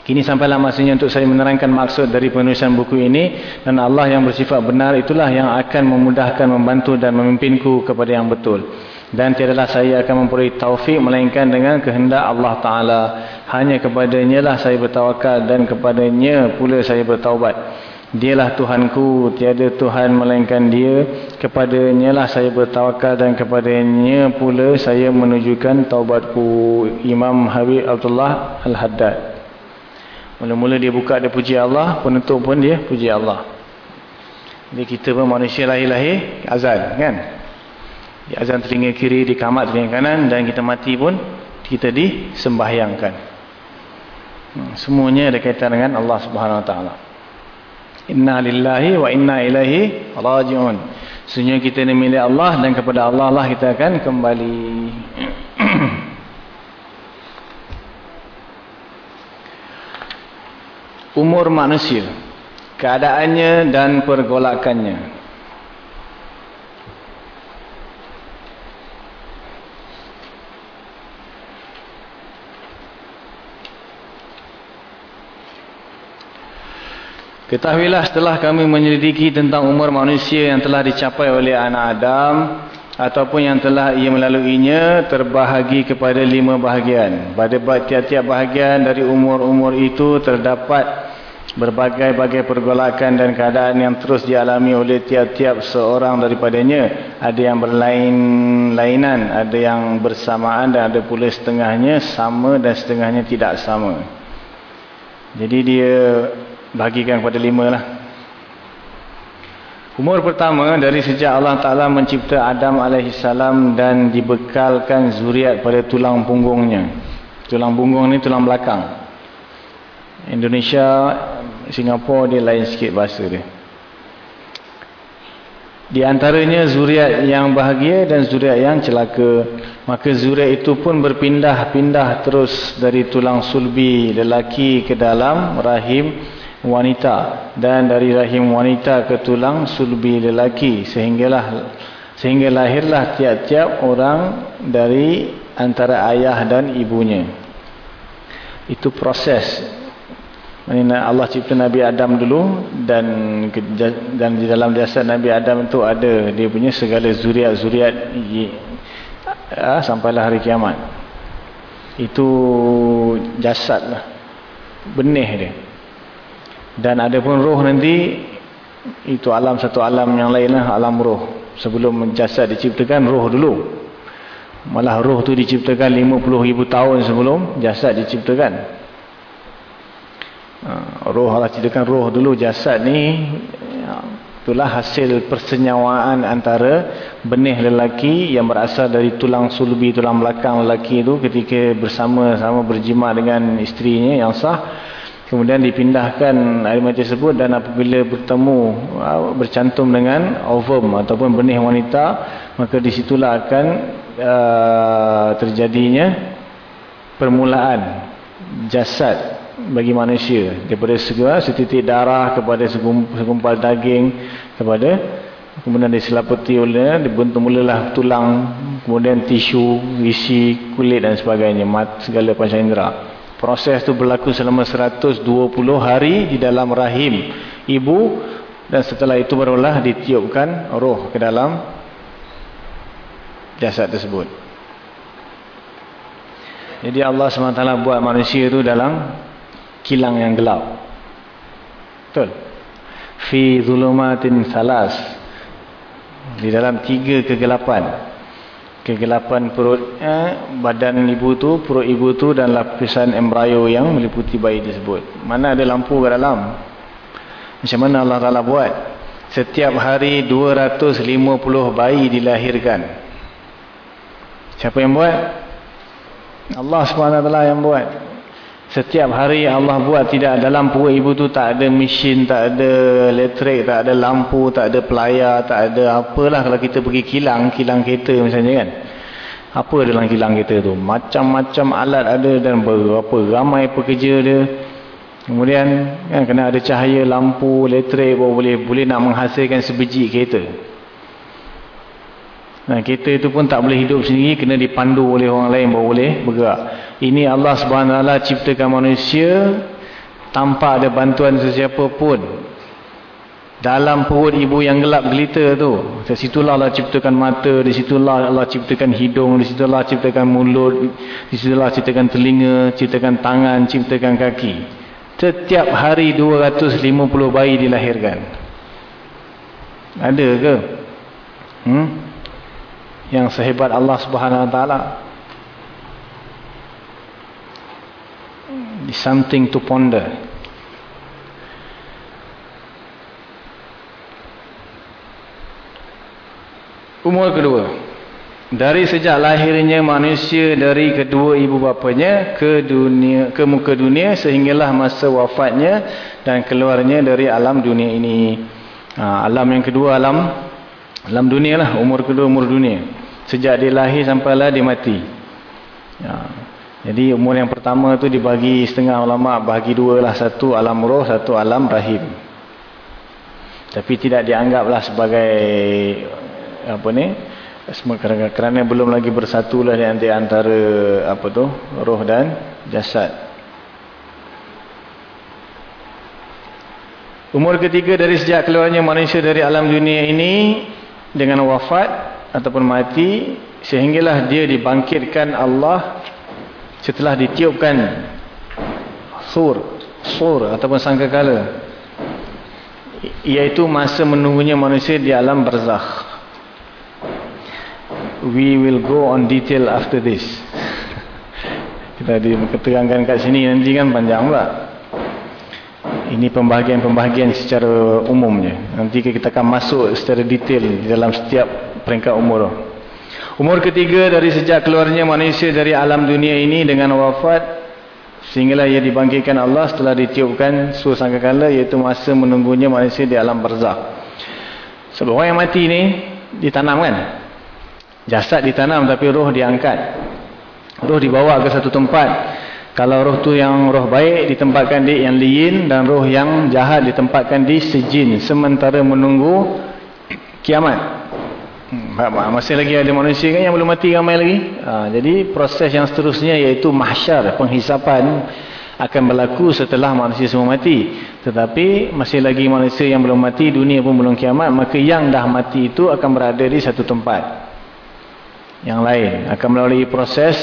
Kini sampailah masanya untuk saya menerangkan maksud dari penulisan buku ini dan Allah yang bersifat benar itulah yang akan memudahkan, membantu dan memimpinku kepada yang betul. Dan tiadalah saya akan memperoleh taufik melainkan dengan kehendak Allah Ta'ala. Hanya kepadanya lah saya bertawakal dan kepadanya pula saya bertaubat. Dialah Tuhanku, tiada Tuhan melainkan dia. Kepadanya lah saya bertawakal dan kepadanya pula saya menunjukkan taubatku. Imam Habib Abdullah Al-Haddad. Mula-mula dia buka dia puji Allah, penutup pun dia puji Allah. Jadi kita pun manusia lahir-lahir azan kan? Di azan telinga kiri, di kamat telinga kanan dan kita mati pun kita disembahyangkan. Hmm, semuanya ada kaitan dengan Allah Subhanahu Wa Taala. Inna lillahi wa inna ilaihi raji'un. Sebenarnya kita ni milik Allah dan kepada Allah lah kita akan kembali. umur manusia, keadaannya dan pergolakannya. Ketahuilah setelah kami menyelidiki tentang umur manusia yang telah dicapai oleh anak Adam ataupun yang telah ia melaluinya terbahagi kepada lima bahagian. Pada tiap-tiap bahagian dari umur-umur itu terdapat berbagai-bagai pergolakan dan keadaan yang terus dialami oleh tiap-tiap seorang daripadanya. Ada yang berlain-lainan, ada yang bersamaan dan ada pula setengahnya sama dan setengahnya tidak sama. Jadi dia bagikan kepada lima lah. Umur pertama dari sejak Allah Ta'ala mencipta Adam AS dan dibekalkan zuriat pada tulang punggungnya. Tulang punggung ni tulang belakang. Indonesia, Singapura dia lain sikit bahasa dia. Di antaranya zuriat yang bahagia dan zuriat yang celaka. Maka zuriat itu pun berpindah-pindah terus dari tulang sulbi lelaki ke dalam rahim wanita dan dari rahim wanita ke tulang sulbi lelaki sehinggalah sehingga lahirlah tiap-tiap orang dari antara ayah dan ibunya. Itu proses. Maksudnya Allah cipta Nabi Adam dulu dan dan di dalam jasad Nabi Adam itu ada dia punya segala zuriat-zuriat ya, sampailah hari kiamat. Itu jasad lah benih dia dan ada pun roh nanti itu alam satu alam yang lain lah alam roh sebelum jasad diciptakan roh dulu. Malah roh tu diciptakan 50 ribu tahun sebelum jasad diciptakan. Ha, roh Allah ciptakan roh dulu jasad ni ya, itulah hasil persenyawaan antara benih lelaki yang berasal dari tulang sulbi tulang belakang lelaki itu ketika bersama-sama berjima dengan isterinya yang sah kemudian dipindahkan air mati tersebut dan apabila bertemu uh, bercantum dengan ovum ataupun benih wanita maka disitulah akan uh, terjadinya permulaan jasad bagi manusia daripada segala setitik darah kepada segumpal daging kepada kemudian diselaputi oleh dibentuk mulalah tulang kemudian tisu isi kulit dan sebagainya mat segala panca indera Proses itu berlaku selama 120 hari di dalam rahim ibu dan setelah itu barulah ditiupkan roh ke dalam jasad tersebut. Jadi Allah SWT buat manusia itu dalam kilang yang gelap. Betul? Fi zulumatin salas. Di dalam tiga kegelapan kegelapan perut eh, badan ibu tu perut ibu tu dan lapisan embrio yang meliputi bayi tersebut. Mana ada lampu ke dalam? Macam mana Allah Ta'ala buat? Setiap hari 250 bayi dilahirkan. Siapa yang buat? Allah SWT yang buat Setiap hari Allah buat tidak dalam perut ibu tu tak ada mesin, tak ada elektrik, tak ada lampu, tak ada pelayar, tak ada apalah kalau kita pergi kilang, kilang kereta misalnya kan. Apa dalam kilang kereta tu? Macam-macam alat ada dan berapa ramai pekerja dia. Kemudian kan kena ada cahaya, lampu, elektrik baru boleh boleh nak menghasilkan sebiji kereta. Nah, kita itu pun tak boleh hidup sendiri, kena dipandu oleh orang lain baru boleh bergerak. Ini Allah SWT ciptakan manusia tanpa ada bantuan sesiapa pun. Dalam perut ibu yang gelap gelita tu. Di situlah Allah ciptakan mata, di situlah Allah ciptakan hidung, di situlah ciptakan mulut, di situlah ciptakan telinga, ciptakan tangan, ciptakan kaki. Setiap hari 250 bayi dilahirkan. Ada ke? Hmm? yang sehebat Allah Subhanahu wa taala something to ponder umur kedua dari sejak lahirnya manusia dari kedua ibu bapanya ke dunia ke muka dunia sehinggalah masa wafatnya dan keluarnya dari alam dunia ini ha, alam yang kedua alam alam dunia lah umur kedua umur dunia Sejak dia lahir sampailah dia mati. Ya. Jadi umur yang pertama tu dibagi setengah ulama bagi dua lah satu alam roh satu alam rahim. Tapi tidak dianggaplah sebagai apa ni kerana, kerana belum lagi bersatulah di antara apa tu roh dan jasad. Umur ketiga dari sejak keluarnya manusia dari alam dunia ini dengan wafat ataupun mati sehinggalah dia dibangkitkan Allah setelah ditiupkan sur sur ataupun sangkakala iaitu masa menunggunya manusia di alam barzakh. We will go on detail after this. Kita diterangkan kat sini nanti kan panjang pula. Ini pembahagian-pembahagian secara umumnya. Nanti kita akan masuk secara detail di dalam setiap peringkat umur. Umur ketiga dari sejak keluarnya manusia dari alam dunia ini dengan wafat sehinggalah ia dibangkitkan Allah setelah ditiupkan suhu sangkakala iaitu masa menunggunya manusia di alam barzah. Sebab orang yang mati ni ditanam kan? Jasad ditanam tapi roh diangkat. Roh dibawa ke satu tempat. Kalau roh tu yang roh baik ditempatkan di yang liin dan roh yang jahat ditempatkan di sejin sementara menunggu kiamat. Hmm, masih lagi ada manusia kan yang belum mati ramai lagi. Ha, jadi proses yang seterusnya iaitu mahsyar, penghisapan akan berlaku setelah manusia semua mati. Tetapi masih lagi manusia yang belum mati, dunia pun belum kiamat, maka yang dah mati itu akan berada di satu tempat. Yang lain akan melalui proses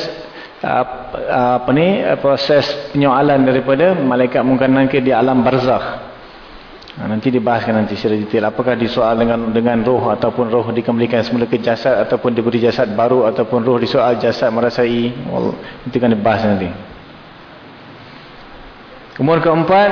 apa ni proses penyoalan daripada malaikat mungkin nanti di alam barzakh. Ha, nanti dibahaskan nanti secara detail. Apakah disoal dengan dengan roh ataupun roh dikembalikan semula ke jasad ataupun diberi jasad baru ataupun roh disoal jasad merasai. Nanti akan dibahas nanti. Umur keempat,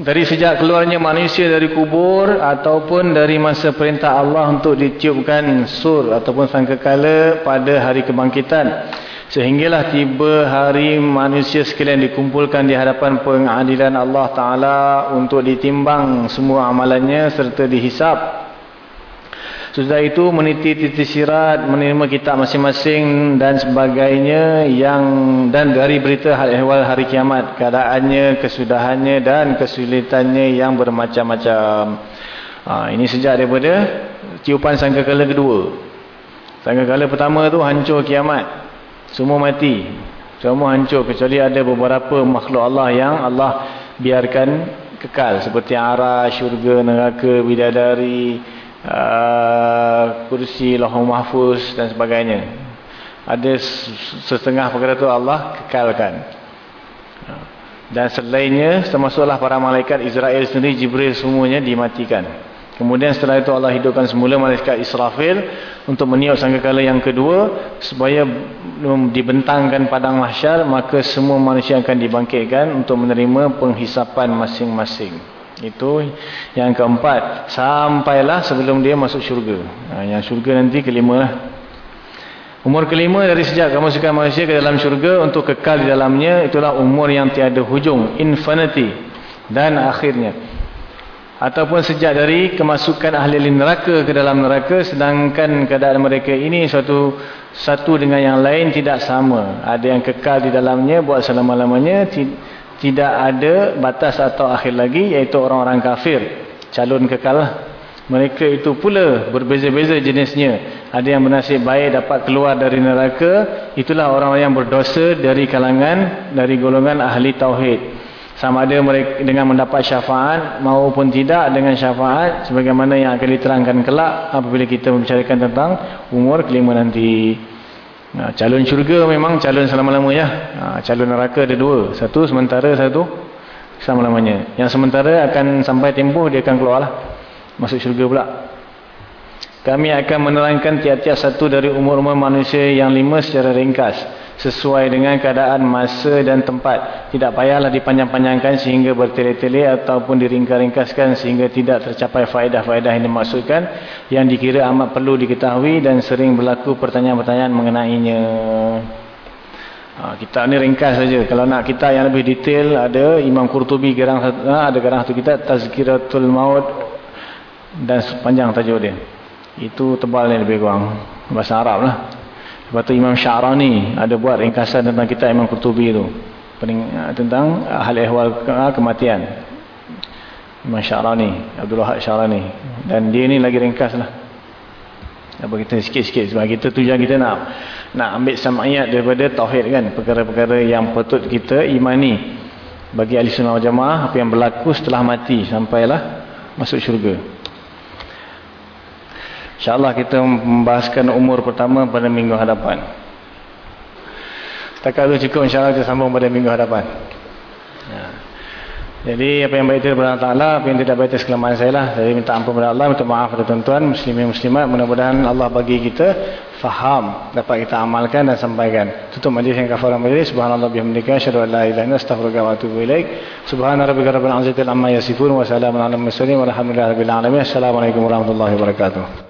dari sejak keluarnya manusia dari kubur ataupun dari masa perintah Allah untuk ditiupkan sur ataupun sangkakala pada hari kebangkitan. Sehinggalah tiba hari manusia sekalian dikumpulkan di hadapan pengadilan Allah Ta'ala untuk ditimbang semua amalannya serta dihisap. Sudah itu meniti titi sirat, menerima kitab masing-masing dan sebagainya yang dan dari berita hal ehwal hari kiamat, keadaannya, kesudahannya dan kesulitannya yang bermacam-macam. Ha, ini sejak daripada tiupan sangkakala kedua. Sangkakala pertama tu hancur kiamat. Semua mati. Semua hancur. Kecuali ada beberapa makhluk Allah yang Allah biarkan kekal. Seperti arah, syurga, neraka, bidadari, uh, kursi, lohong mahfuz dan sebagainya. Ada setengah perkara itu Allah kekalkan. Dan selainnya, termasuklah para malaikat Israel sendiri, Jibril semuanya dimatikan. Kemudian setelah itu Allah hidupkan semula malaikat Israfil untuk meniup sangkakala yang kedua supaya dibentangkan padang mahsyar maka semua manusia akan dibangkitkan untuk menerima penghisapan masing-masing. Itu yang keempat. Sampailah sebelum dia masuk syurga. Ha, yang syurga nanti kelima lah. Umur kelima dari sejak kemasukan manusia ke dalam syurga untuk kekal di dalamnya itulah umur yang tiada hujung, infinity dan akhirnya. Ataupun sejak dari kemasukan ahli neraka ke dalam neraka sedangkan keadaan mereka ini satu satu dengan yang lain tidak sama. Ada yang kekal di dalamnya buat selama-lamanya tidak ada batas atau akhir lagi iaitu orang-orang kafir calon kekal. Mereka itu pula berbeza-beza jenisnya. Ada yang bernasib baik dapat keluar dari neraka. Itulah orang-orang yang berdosa dari kalangan, dari golongan ahli tauhid. Sama ada mereka dengan mendapat syafaat maupun tidak dengan syafaat. Sebagaimana yang akan diterangkan kelak apabila kita membicarakan tentang umur kelima nanti. Nah, calon syurga memang calon selama-lamanya. Nah, calon neraka ada dua. Satu sementara, satu selama-lamanya. Yang sementara akan sampai tempoh dia akan keluar lah masuk syurga pula. Kami akan menerangkan tiap-tiap satu dari umur-umur manusia yang lima secara ringkas. Sesuai dengan keadaan masa dan tempat. Tidak payahlah dipanjang-panjangkan sehingga bertele-tele ataupun diringkas-ringkaskan sehingga tidak tercapai faedah-faedah yang dimaksudkan. Yang dikira amat perlu diketahui dan sering berlaku pertanyaan-pertanyaan mengenainya. Ha, kita ni ringkas saja. Kalau nak kita yang lebih detail ada Imam Qurtubi gerang ha, ada gerang satu kita Tazkiratul Maut dan sepanjang tajuk dia itu tebal ni lebih kurang bahasa Arab lah lepas tu Imam Syarani ada buat ringkasan tentang kita Imam Qurtubi tu. Ah, tentang hal ehwal ah, kematian. Imam Syarani Abdul Wahab Syarani dan dia ni lagi ringkas lah. Apa kita sikit-sikit sebab kita tujuan kita nak nak ambil samayat daripada tauhid kan. Perkara-perkara yang patut kita imani. Bagi ahli sunnah jamaah apa yang berlaku setelah mati sampailah masuk syurga InsyaAllah kita membahaskan umur pertama pada minggu hadapan. Setakat itu cukup insyaAllah kita sambung pada minggu hadapan. Ya. Jadi apa yang baik itu daripada Allah apa yang tidak baik itu kelemahan saya lah. Saya minta ampun kepada Allah, minta maaf kepada tuan-tuan, muslimin muslimat. Mudah-mudahan Allah bagi kita faham, dapat kita amalkan dan sampaikan. Tutup majlis yang kafaran majlis. Subhanallah bihamdika, syadu an la ilaha illa astaghfiruka wa atubu ilaik. Subhana rabbika rabbil izzati amma yasifun wa salamun alal mursalin walhamdulillahi rabbil alamin. Assalamualaikum warahmatullahi wabarakatuh.